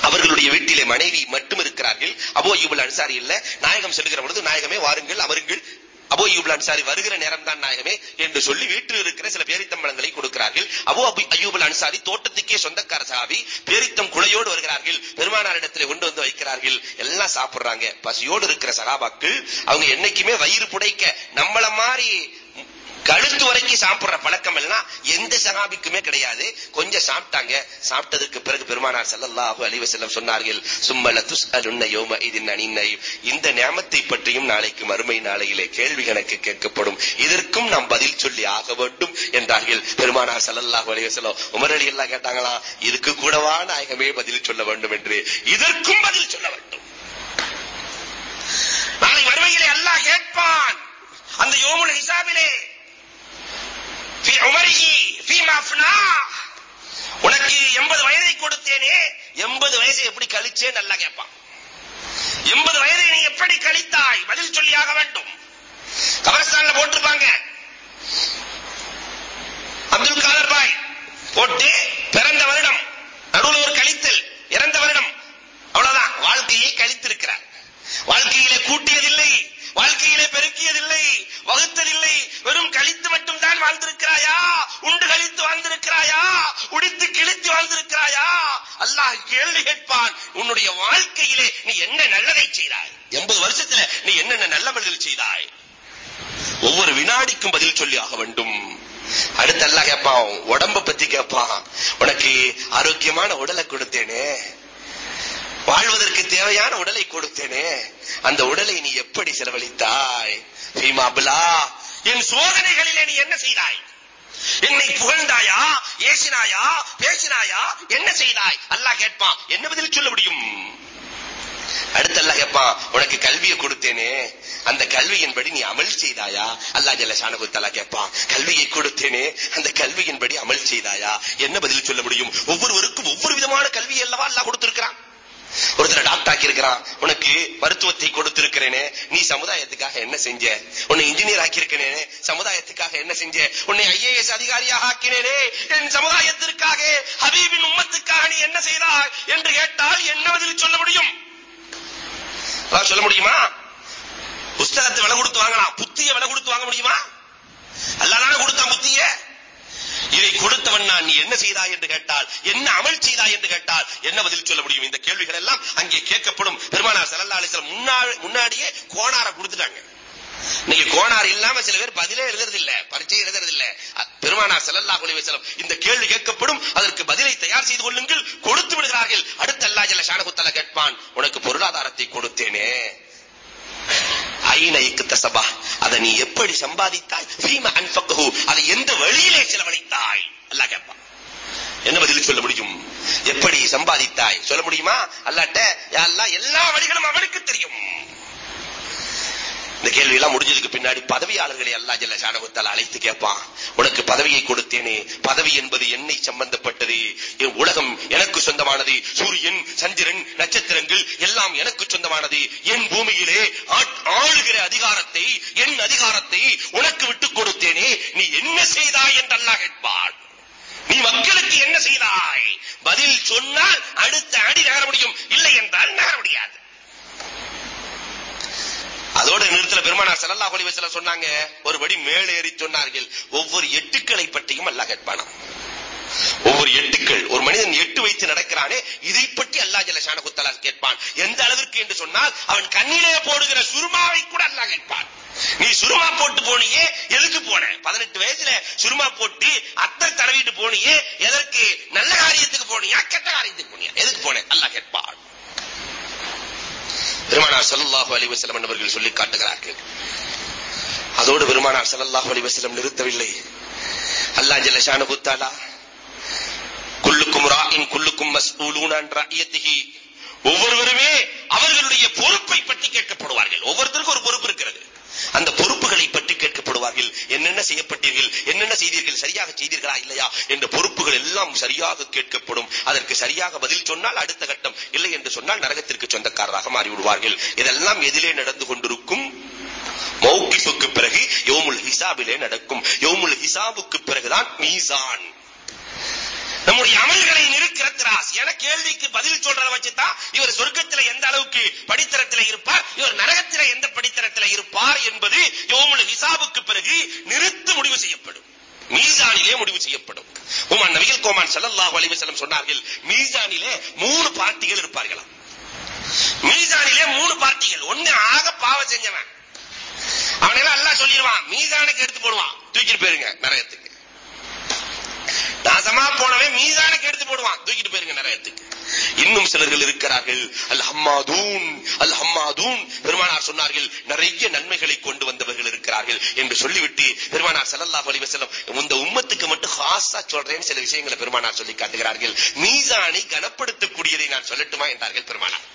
அவர்களுடைய வீட்டிலே மனைவி மட்டும் இருக்கிறார்கள். அபு அய்யூபுல் அன்சாரி இல்ல. நாயகம் செல்கிற பொழுது நாயகமே வாருங்கள் அவர்கள் அபு அய்யூப் அன்சாரி வருகிற நேரம் தான் நாயகமே என்று சொல்லி வீட்டில் இருக்கிற சில பேரித்தம்பளங்களை கொடுக்கிறார்கள். அபு அபு அய்யூப் அன்சாரி தோட்டத்துக்கே சொந்தக்கார சாவி பேரித்தம் குலையோடு வருகிறார்கள். பெருமானாரிடத்தில் கொண்டு வந்து வைக்கிறார்கள். எல்லாம் சாப்பிடுறாங்க. பசியோடு இருக்கிற சகாபாக்கள் அவங்க என்னைக்குமே வயிறு புடைக்க நம்மள மாதிரி கழுத்து வரைக்கும் சாப்பிடுற பழக்கம் எல்லாம் எந்த சகாபிக்குமே கிடையாது. கொஞ்சம் சாப்பிட்டாங்க. சாப்பிட்டதுக்கு பிறகு பெருமானார் செல்லல்லாஹு அலைஹி சொன்னார்கள் சும்மல துஸ்அலுன்ன யோம இதின் அனின்னை இந்த நியமத்தை பற்றியும் நாளைக்கு மறுமை நாளையிலே கேள்வி கணக்கு கேட்கப்படும். இதற்கும் நாம் பதில் சொல்லி ஆக வேண்டும் என்றார்கள் பெருமானார் செல்லல்லாஹு அலைஹி வஸல்லம். உமரடி எல்லாம் கேட்டாங்களா இதுக்கு கூடவா நாயகமே பதில் சொல்ல வேண்டும் என்று. இதற்கும் பதில் சொல்ல வேண்டும். நாளை மறுமையிலே அல்லாஹ் கேட்பான். அந்த யோமுல் ஹிசாபிலே உனக்கு எண்பது வயதை கொடுத்தேனே. எண்பது வயசை எப்படி கழிச்சே நல்லா கேட்பான். எண்பது வயதை நீ எப்படி கழித்தாய்? பதில் சொல்லியாக வேண்டும். கபரஸ்தான்ல போட்டிருப்பாங்க. அப்துல் காதர் பாய் போட்டு பிறந்த வருடம் நடுவில் ஒரு கழித்தல் இறந்த வருடம். அவ்வளவுதான். வாழ்க்கையை கழித்திருக்கிறார். வாழ்க்கையிலே கூட்டியதில்லை. வாழ்க்கையிலே பெருக்கியதில்லை வகுத்ததில்லை. வெறும் கழித்து மட்டும் தான் வாழ்ந்திருக்கிறாயா? உண்டு கழித்து வாழ்ந்திருக்கிறாயா? உடித்து கிழித்து வாழ்ந்திருக்கிறாயா? அல்லாஹ் கேள்வி கேட்பான் உன்னுடைய வாழ்க்கையிலே நீ என்ன நல்லதை செய்தாய்? எண்பது வருஷத்துல நீ என்னென்ன நல்லவர்கள் செய்தாய்? ஒவ்வொரு வினாடிக்கும் பதில் சொல்லி ஆக வேண்டும். அடுத்து எல்லாம் கேட்பான் உடம்ப பத்தி கேட்பான். உனக்கு ஆரோக்கியமான உடலை கொடுத்தேனே. வாழ்வதற்கு தேவையான உடலை கொடுத்தேனே. அந்த உடலை நீ எப்படி செலவழித்தாய்? பீமாபுலா என் சோதனைகளிலே நீ என்ன செய்தாய்? என்னை புகழ்ந்தாயா? ஏசினாயா? பேசினாயா? என்ன செய்தாய்? அல்லாஹ் கேட்பான். என்ன பதில் சொல்ல முடியும்? அடுத்து அல்லாஹ் கேட்பான் உனக்கு கல்வியை கொடுத்தேனே. அந்த கல்வியின்படி நீ அமல் செய்தாயா? அல்லாஹ் ஜல்ல ஷானகுத்தலா கேட்பான் கல்வியை கொடுத்தேனே. அந்த கல்வியின்படி அமல் செய்தாயா? என்ன பதில் சொல்ல முடியும்? ஒவ்வொருவருக்கும் ஒவ்வொரு விதமான கல்வி அல்லவா அல்லாஹ் கொடுத்திருக்கிறான். ஒருத்தர் டாக்டர் ஆக்கி இருக்கிறான் உனக்கு மருத்துவத்தை கொடுத்திருக்கிறேனே. நீ சமுதாயத்துக்காக என்ன செஞ்ச? உன்னை இன்ஜினியர் ஆக்கியிருக்கிறேனே. சமுதாயத்துக்காக என்ன செஞ்ச? உன்னை ஐஏஎஸ் அதிகாரியாக ஆக்கினேனே. என் சமுதாயத்திற்காக ஹபீபின் உம்மத்துக்காக நீ என்ன செய்தாய் என்று கேட்டால் என்ன பதில் சொல்ல முடியும்? சொல்ல முடியுமா? புஸ்தகத்தை விலை கொடுத்து வாங்கலாம். புத்திய விலை கொடுத்து வாங்க முடியுமா? அல்லாதானே கொடுத்தான் புத்திய. இதை கொடுத்தவன் நான். நீ என்ன செய்தாய் என்று கேட்டால் என்ன அமல் செய்தாய் என்று கேட்டால் என்ன பதில் சொல்ல முடியும்? இந்த கேள்விகள் எல்லாம் அங்கே கேட்கப்படும். பெருமானார் ஸல்லல்லாஹு அலைஹி வஸல்லம் முன்னாடி முன்னாடியே கோணார கொடுத்துட்டாங்க. நீங்க கோணார் இல்லாம சில பேர் பதிலே எழுதுறது இல்ல பரீட்சை எழுதுறது இல்ல பெருமானார் ஸல்லல்லாஹு அலைஹி வஸல்லம் இந்த கேள்வி கேட்கப்படும். அதற்கு பதிலை தயார் செய்து கொள்ளுங்கள். கொடுத்து விடுகிறார்கள். அடுத்த அல்லாஹ் ஜல்ல ஷானஹு தஆலா கேட்பான் உனக்கு பொருளாதாரத்தை கொடுத்தேனே. ஐன இக்தசபா அதை நீ எப்படி சம்பாதித்தாய்? ஃபீம அன்ஃபக்ஹு. அதை எந்த வழியிலே செலவழித்தாய்? அல்லாஹ் கேட்பான். என்ன பதில் சொல்ல முடியும்? எப்படி சம்பாதித்தாய்? சொல்ல முடியுமா? அல்லாட்ட யா எல்லா வழிகளும் அவனுக்கு தெரியும். கேள்வி எல்லாம் முடிஞ்சதுக்கு பின்னாடி பதவியாளர்களை அல்லாஹ் ஜல்ல ஷானகுத்தால அழைத்து கேட்பான். உனக்கு பதவியை கொடுத்தேனே. பதவி என்பது என்னை சம்பந்தப்பட்டது. என் உலகம் எனக்கு சொந்தமானது. சூரியன் சந்திரன் நட்சத்திரங்கள் எல்லாம் எனக்கு சொந்தமானது. என் பூமியிலே ஆளுகிற அதிகாரத்தை என் அதிகாரத்தை உனக்கு விட்டுக் கொடுத்தேனே. நீ என்ன செய்தாய் என்று அல்லாஹ் கேட்பான். நீ மக்களுக்கு என்ன செய்தாய்? பதில் சொன்னால் அடுத்த அடி நகர முடியும். இல்லை என்றால் நகர முடியாது. அதோட நிறுத்தல பெருமானார் ஸல்லல்லாஹு அலைஹி வஸல்லம் சொன்னாங்க ஒருபடி மேலே ஏறி சொன்னார்கள். ஒவ்வொரு எட்டுக்களை பற்றியும் அல்லாஹ் கேட்பானாம். ஒவ்வொரு எட்டுக்கள் ஒரு மனிதன் எட்டு வைத்து நடக்கிறானே இதை பற்றி அல்லாஹ் ஜல்ல ஷானஹு தஆலா கேட்பான். எந்த அளவிற்கு என்று சொன்னால் அவன் கண்ணிலே போடுகிற சுருமாவை கூட அல்லாஹ் கேட்பான். நீ சுருமா போட்டு போனியே எதுக்கு போன? பதினெட்டு வயசுல சுருமா போட்டு அத்தை தடவிட்டு போனியே எதற்கு? நல்ல காரியத்துக்கு போனியா கெட்ட காரியத்துக்கு போனியா எதுக்கு போன? அல்லாஹ் கேட்பான். பெருமானார் சல்லாஹு அலிவசலம் என்பவர்கள் சொல்லி காட்டுகிறார்கள். அதோடு பெருமானார் சல்லாஹு அலிவசலம் நிறுத்தவில்லை. அல்லாஹ் ஜல்ல குத்தாலா குல்லுக்கும் ராயின் குல்லுக்கும் மஸ்ஊலூன் அன் ஒவ்வொருவருமே அவர்களுடைய பொறுப்பை பற்றி கேட்கப்படுவார்கள். ஒவ்வொருத்தருக்கும் ஒரு பொறுப்பு இருக்கிறது. அந்த பொறுப்புகளை பற்றி கேட்கப்படுவார்கள். என்னென்ன செய்யப்பட்டீர்கள்? என்னென்ன செய்தீர்கள்? சரியாக செய்தீர்களா இல்லையா? என்ற பொறுப்புகள் எல்லாம் சரியாக கேட்கப்படும். அதற்கு சரியாக பதில் சொன்னால் அடுத்த கட்டம் இல்லை என்று சொன்னால் நரகத்திற்கு சொந்தக்காரராக மாறிவிடுவார்கள். இதெல்லாம் எதிலே நடந்து கொண்டிருக்கும் மௌக்கிஃபுக்கு பிறகு யோமுல் ஹிசாபிலே நடக்கும். யோமுல் ஹிசாபுக்கு பிறகுதான் மீசான். நம்முடைய அமல்களை நிறுக்கிற திராஸ். என கேள்விக்கு பதில் சொல்றத வச்சுதான் இவர் சொர்க்கத்துல எத்தனைக்கு படித்தரத்திலே இருப்பார். இவர் நரகத்திலே எந்த படித்தரத்திலே இருப்பார் என்பது யோமுல் ஹிசாபுக்கு பிறகு நிறுத்து முடிவு செய்யப்படும். மீசானிலே முடிவு செய்யப்படும். உமான் நபிகள் கோமான் சல்லல்லாஹு அலைஹி சொன்னார்கள் மீசானிலே மூணு பார்ட்டிகள் இருப்பார்களாம். மீசானிலே மூணு பார்ட்டிகள் ஒண்ணு ஆக பாவ செஞ்சவன். அவனெல்லாம் அல்லாஹ் சொல்லிடுவான் மீசானுக்கு எடுத்து போடுவான். தூக்கிட்டு போயிருங்க நரகத்துக்கு. நாசமா போனவன் மீசானுக்கு எடுத்து போடுவான். தூக்கிட்டு போயிருங்க நரகத்துக்கு. இன்னும் சிலர்கள் இருக்கிறார்கள். அல் ஹம்மாதூன் அல் ஹம்மாதூன் பெருமானார் சொன்னார்கள் நிறைய நன்மைகளை கொண்டு வந்தவர்கள் இருக்கிறார்கள் என்று சொல்லிவிட்டு பெருமானார் ஸல்லல்லாஹு அலைஹி வஸல்லம் இந்த உம்மத்துக்கு மட்டும் ஹாஸா சொல்றேன் சில விஷயங்களை பெருமானார் சொல்லி காட்டுகிறார்கள். மீசானை கனப்படுத்தக்கூடியதை நான் சொல்லட்டுமா என்றார்கள் பெருமானார்.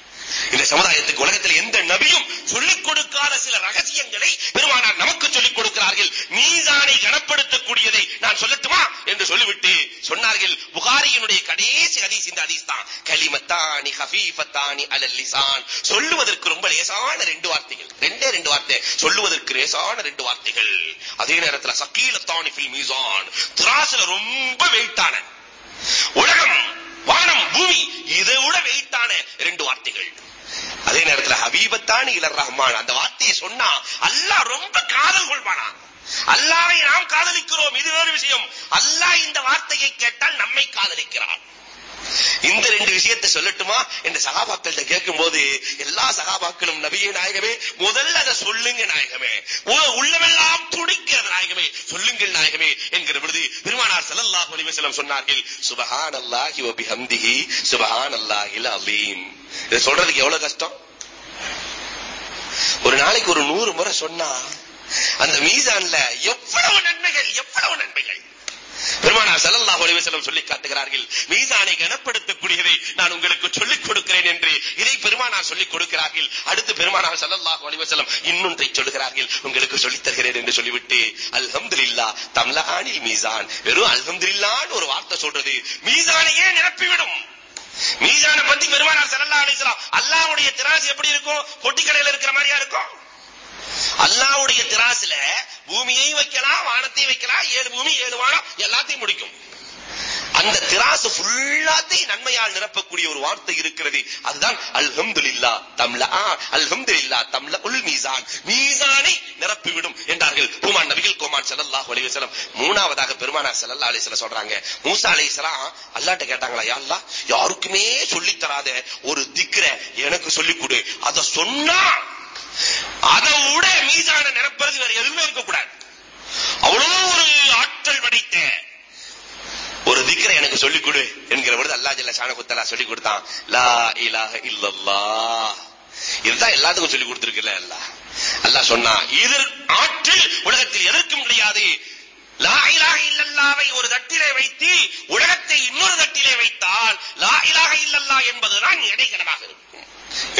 இந்த சமுதாயத்துக்கு உலகத்தில் எந்த நபியும் சொல்லிக் கொடுக்காத சில ரகசியங்களை பெருமானார் நமக்கு சொல்லிக் கொடுக்கிறார்கள். மீசானை கனப்படுத்தக்கூடியதை நான் சொல்லட்டுமா என்று சொல்லிவிட்டு சொன்னார்கள். புகாரியினுடைய கடைசி ஹதீஸ் இந்த ஹதீஸ் தான். கலிமத்தானி ஹஃபீஃபத்தானி அலல் லிசான். சொல்லுவதற்கு ரொம்ப லேசான ரெண்டு வார்த்தைகள். ரெண்டே ரெண்டு வார்த்தை. சொல்லுவதற்கு லேசான ரெண்டு வார்த்தைகள். அதே நேரத்தில் சக்கீலத்தானி ஃபில் மீசான். திராசுல ரொம்ப வெயிட்டான உலகம் வானம் பூமி இதை விட வெயிட்டான ரெண்டு வார்த்தைகள். அதே நேரத்துல ஹபீபத்தானி இலர் ரஹ்மான் அந்த வார்த்தையை சொன்னா அல்லாஹ் ரொம்ப காதல் கொள்வானா? அல்லாவை நாம் காதலிக்கிறோம் இது வேறு விஷயம். அல்லாஹ் இந்த வார்த்தையை கேட்டால் நம்மை காதலிக்கிறான். இந்த ரெண்டு விஷயத்தை சொல்லட்டுமா? என்று சகாபாக்கள்கிட்ட கேட்கும்போது எல்லா சகாபாக்களும் நபியே நாயகமே முதல்ல அதை சொல்லுங்க நாயகமே. உ- உள்ளமெல்லாம் துடிக்கிறது நாயகமே. சொல்லுங்கள் நாயகமே என்கிற பொழுது பெருமானார் ஸல்லல்லாஹு அலைஹி வஸல்லம் சொன்னார்கள் சுபஹானல்லாஹி வ பிஹம்திஹி சுபஹானல்லாஹில் அலீம் இதை சொல்றதுக்கு எவ்வளவு கஷ்டம்? ஒரு நாளைக்கு ஒரு நூறு முறை சொன்னா அந்த மீசான்ல எவ்வளவு நன்மைகள் எவ்வளவு நன்மைகள்? பெருமானார் ஸல்லல்லாஹு அலைஹி வஸல்லம் சொல்லி காட்டுகிறார்கள் மீசானை கனப்படுத்தக்கூடியதை நான் உங்களுக்கு சொல்லிக் கொடுக்கிறேன் என்று இதை பெருமானார் சொல்லிக் கொடுக்கிறார்கள். அடுத்து பெருமானார் ஸல்லல்லாஹு அலைஹி வஸல்லம் இன்னொன்றை சொல்கிறார்கள் உங்களுக்கு சொல்லித் தருகிறேன் என்று சொல்லிவிட்டு அல்ஹம்துலில்லாஹ் தம்லஹானில் மீசான். வெறும் அல்ஹம்துலில்லாஹ்னு ஒரு வார்த்தை சொல்றது மீசானையே நிரப்பிவிடும். மீசான பத்தி பெருமானார் ஸல்லல்லாஹு அலைஹி வஸல்லம் அல்லாஹ்வுடைய திராசு எப்படி இருக்கும்? பொட்டி கடையில இருக்கிற மாதிரியா இருக்கும்? அல்லாஹ்வுடைய திராசுல பூமியையும் வைக்கலாம் வானத்தையும் வைக்கலாம் ஏழு பூமி ஏழு வானம் எல்லாத்தையும் முடிக்கும். அந்த திராசு ஃபுல்லாத்தையும் நன்மையால் நிரப்பக்கூடிய ஒரு வார்த்தை இருக்கிறது. அதுதான் அல்ஹம்துலில்லாஹ் தம்லா அல்ஹம்துலில்லா தம்ல உல் மீசான். மீசானை நிரப்பிவிடும் என்றார்கள் பூமான் நபிகள் கோமான் ஸல்லல்லாஹு அலைஹி வஸல்லம். மூணாவதாக பெருமானார் ஸல்லல்லாஹு அலைஹி வஸல்லம் சொல்றாங்க மூசா அலைஹிஸ்ஸலாம் அல்லாஹ்ட்ட கேட்டாங்களா யா அல்லாஹ் யாருக்குமே சொல்லி தராத ஒரு திக்ர எனக்கு சொல்லி கொடு. அத சொன்னா அதை விட மீசான நிரப்புறது வேற எதுவுமே இருக்கக்கூடாது அவ்வளோ ஒரு ஆற்றல் படைத்த ஒரு திக்கரை எனக்கு சொல்லிக் கொடு என்கிற பொழுது அல்லா ஜல்ல ஷானகுத்தலா சொல்லி கொடுத்தான். லா இலாஹ இல்லல்லா இதுதான் எல்லாத்துக்கும் சொல்லி கொடுத்திருக்கல அல்லா அல்லாஹ் சொன்னா இது ஆற்றல் உலகத்தில் எதற்கும் கிடையாது. லா இலாஹ இல்லல்லாவை ஒரு தட்டிலே வைத்து உலகத்தை இன்னொரு தட்டிலே வைத்தால் லா இலாக இல்லல்லா என்பதுதான் இடைக்கணமாக இருக்கும்.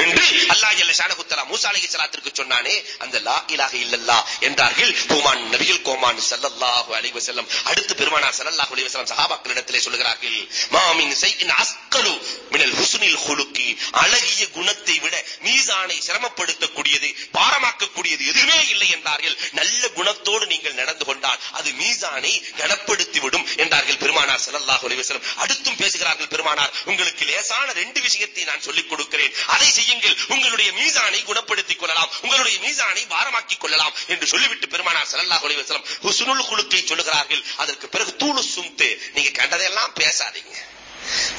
என்று அல்லாஹ் ஜல்ல ஷானகுத்தலா மூசா அலைஹி அலைஹிஸ்ஸலாத்திற்கு சொன்னானே அந்த லா இலாஹ இல்லல்லாஹ் என்றார்கள். கோமான் நபிகள் கோமான் ஸல்லல்லாஹு அலைஹி வஸல்லம். அடுத்து பெருமானார் ஸல்லல்லாஹு அலைஹி வஸல்லம் சஹாபாக்களிடத்திலே சொல்கிறார்கள் மா மின் ஷைஇன் அஸ்கலு மினல் ஹுஸ்னில் ஹுலுக்கி. அழகிய குணத்தை விட மீசானை சிரமப்படுத்தக்கூடியது பாரமாக்கக்கூடியது எதுவுமே இல்லை என்றார்கள். நல்ல குணத்தோடு நீங்கள் நடந்து கொண்டால் அது மீசானை கனப்படுத்தி விடும் என்றார்கள் பெருமானார் ஸல்லல்லாஹு அலைஹி வஸல்லம். அடுத்தும் பேசுகிறார்கள் பெருமானார் உங்களுக்கு லேசான ரெண்டு விஷயத்தை நான் சொல்லிக் கொடுக்கிறேன். அதை செய்யுங்கள். உங்களுடைய மீசானை குணப்படுத்திக் கொள்ளலாம். உங்களுடைய மீசானை பாரமாக்கிக் கொள்ளலாம் என்று சொல்லிவிட்டு பெருமானார் ஸல்லல்லாஹு அலைஹி வஸல்லம் ஹுஸ்னுல் குலுக்கை சொல்லுகிறார்கள். அதற்கு பிறகு தூளு சும்து. நீங்க கண்டதெல்லாம் பேசாதீங்க.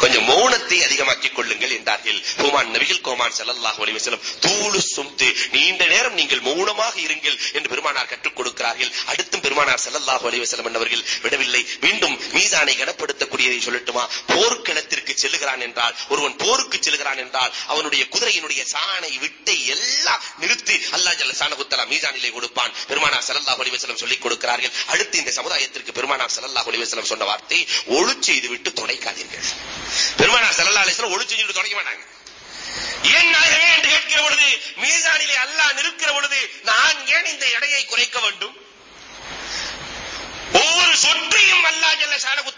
கொஞ்சம் மௌனத்தை அதிகமாக்கிக் கொள்ளுங்கள் என்றார்கள். கோமான் நபிகள் கோமான் ஸல்லல்லாஹு அலைஹி தூளு சும்து நீண்ட நேரம் நீங்கள் மௌனமாக இருங்கள் என்று பெருமானார் கற்றுக் கொடுக்கிறார்கள். அடுத்தும் பெருமானார் ஸல்லல்லாஹு அலைஹி என்பவர்கள் விடவில்லை மீண்டும் மீசானை கனப்படுத்தக்கூடியதை சொல்லட்டுமா? போர்க்களத்திற்கு செல்லுகிறான் என்றால் ஒருவன் போருக்கு செல்லுகிறான் என்றால் அவனுடைய குதிரையினுடைய சாணை விட்டை எல்லாம் நிறுத்தி அல்லாஹ் ஜல்ல ஷானஹு மீசானிலே கொடுப்பான். பெருமானார் ஸல்லல்லாஹு அலைஹி சொல்லிக் கொடுக்கிறார்கள். அடுத்து இந்த சமுதாயத்திற்கு பெருமானார் ஸல்லல்லாஹு அலைஹி சொன்ன வார்த்தை ஒழு செய்து விட்டு துணைக்காதீர்கள் பெருமானார் ஸல்லல்லாஹு அலைஹி வஸல்லம் ஒளி செஞ்சுட்டு மாட்டாங்க. ஏன் நாயகமே என்று கேட்கிற பொழுது மீசானிலே அல்லாஹ் நிற்கிற பொழுது நான் ஏன் இந்த எடையை குறைக்க வேண்டும்? ஒவ்வொரு சொற்றையும் அல்லாஹ் ஜல்ல ஷானஹு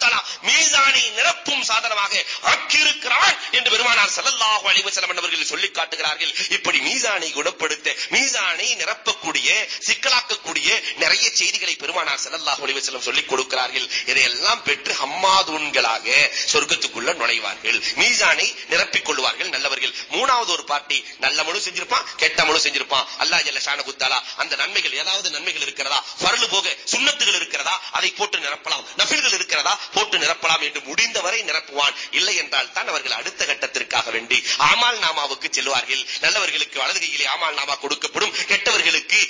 மீசானை நிரப்பும் சாதனமாக ஆக்கியிருக்கிறான் என்று பெருமானார் ஸல்லல்லாஹு அலைஹி வஸல்லம் அவர்கள் சொல்லி காட்டுகிறார்கள். இப்படி மீசானை குணப்படுத்த மீசானை நிரப்பக்கூடிய சிக்கலாக்கக்கூடிய நிறைய செய்திகளை பெருமானார் ஸல்லல்லாஹு அலைஹி வஸல்லம் சொல்லிக் கொடுக்கிறார்கள். இதையெல்லாம் பெற்று ஹம்மாதூன்களாக சொர்க்கத்துக்குள்ள நுழைவார்கள். மீசானை நிரப்பிக் கொள்வார்கள் நல்லவர்கள். மூணாவது ஒரு பார்ட்டி நல்ல முழு செஞ்சிருப்பான் கெட்ட முழு செஞ்சிருப்பான். அல்லாஹ் ஜல்ல ஷான குத்தாலா அந்த நன்மைகள் ஏதாவது நன்மைகள் இருக்கிறதா? பரலு போக சுண்ணத்துகள் இருக்கிறதா? அதை போட்டு நிரப்பலாம். நபிர்கள் இருக்கிறதா? போட்டு நிரப்பலாம் என்று முடிந்தவரை நிரப்புவான். இல்லை என்றால் தான் அவர்கள் அடுத்த கட்டத்திற்காக வேண்டி ஆமால் நாமாவுக்கு செல்வார்கள். நல்லவர்களுக்கு வலது கையிலே ஆமால் நாமா கொடுக்கப்படும். கெட்டவர்களுக்கு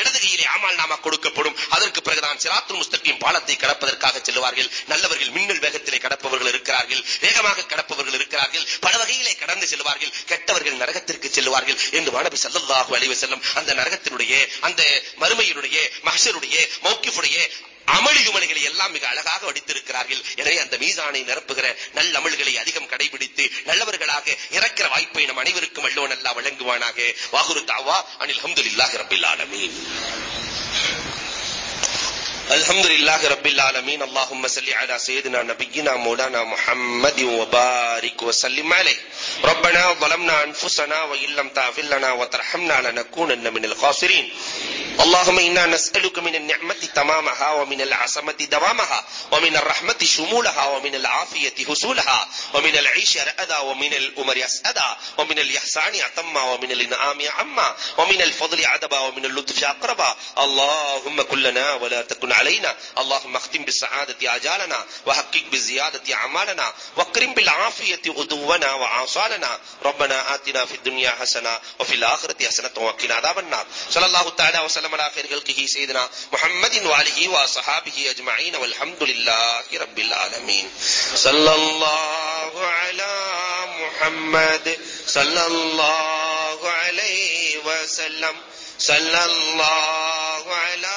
இடது கையிலே ஆமால் நாமா கொடுக்கப்படும். அதற்கு பிறகுதான் சிராத்துல் முஸ்தகிம் பாலத்தை கடப்பதற்காக செல்வார்கள் நல்லவர்கள் மின்னல் வேகத்திலே கடப்பவர்கள் இருக்கிறார்கள். வேகமாக கடப்பவர்கள் இருக்கிறார்கள். பல வகையிலே கடந்து செல்வார்கள். கெட்டவர்கள் நரகத்திற்கு செல்வார்கள் என்று மாணவி ஸல்லல்லாஹு வழிவு செல்லும் அந்த நரகத்தினுடைய அந்த மறுமையினுடைய மகசருடைய மௌக்கிஃபுடைய அமளி துமலிகளை எல்லாம் மிக அழகாக வடித்திருக்கிறார்கள். எனவே அந்த மீசானை நிரப்புகிற நல்ல அதிகம் கடைபிடித்து நல்லவர்களாக இறக்கிற வாய்ப்பை நம் அனைவருக்கும் வல்லோன் அல்லா வழங்குவானாக. வாகுரு தாவா அனில் அஹமதுல்லாஹி ரபில் ஆலமீன். الحمد لله رب العالمين اللهم صل على سيدنا نبينا مولانا محمد وبارك وسلم عليه ربنا ظلمنا انفسنا وان لم تغفر لنا وترحمنا لنكونن من الخاسرين اللهم أنا نسالك من النعمه تمامها ومن العصمه دوامها ومن الرحمه شمولها ومن العافيه حصولها ومن العيش رأدا ومن الامر اسعدا ومن الاحسان اتما ومن الانعام عما ومن الفضل عدبا ومن اللطف اقربا اللهم كلنا ولا تكن علينا اللهم اختم بالسعادة آجالنا وحقق بالزيادة أعمالنا واكرم بالعافية غدونا وعاصالنا ربنا آتنا في الدنيا حسنة وفي الآخرة حسنة وقنا عذاب النار. صلى الله تعالى وسلم على خير خلقه سيدنا محمد وآله وصحابه أجمعين والحمد لله رب العالمين صلى الله على محمد. صلى الله عليه وسلم. صلى الله على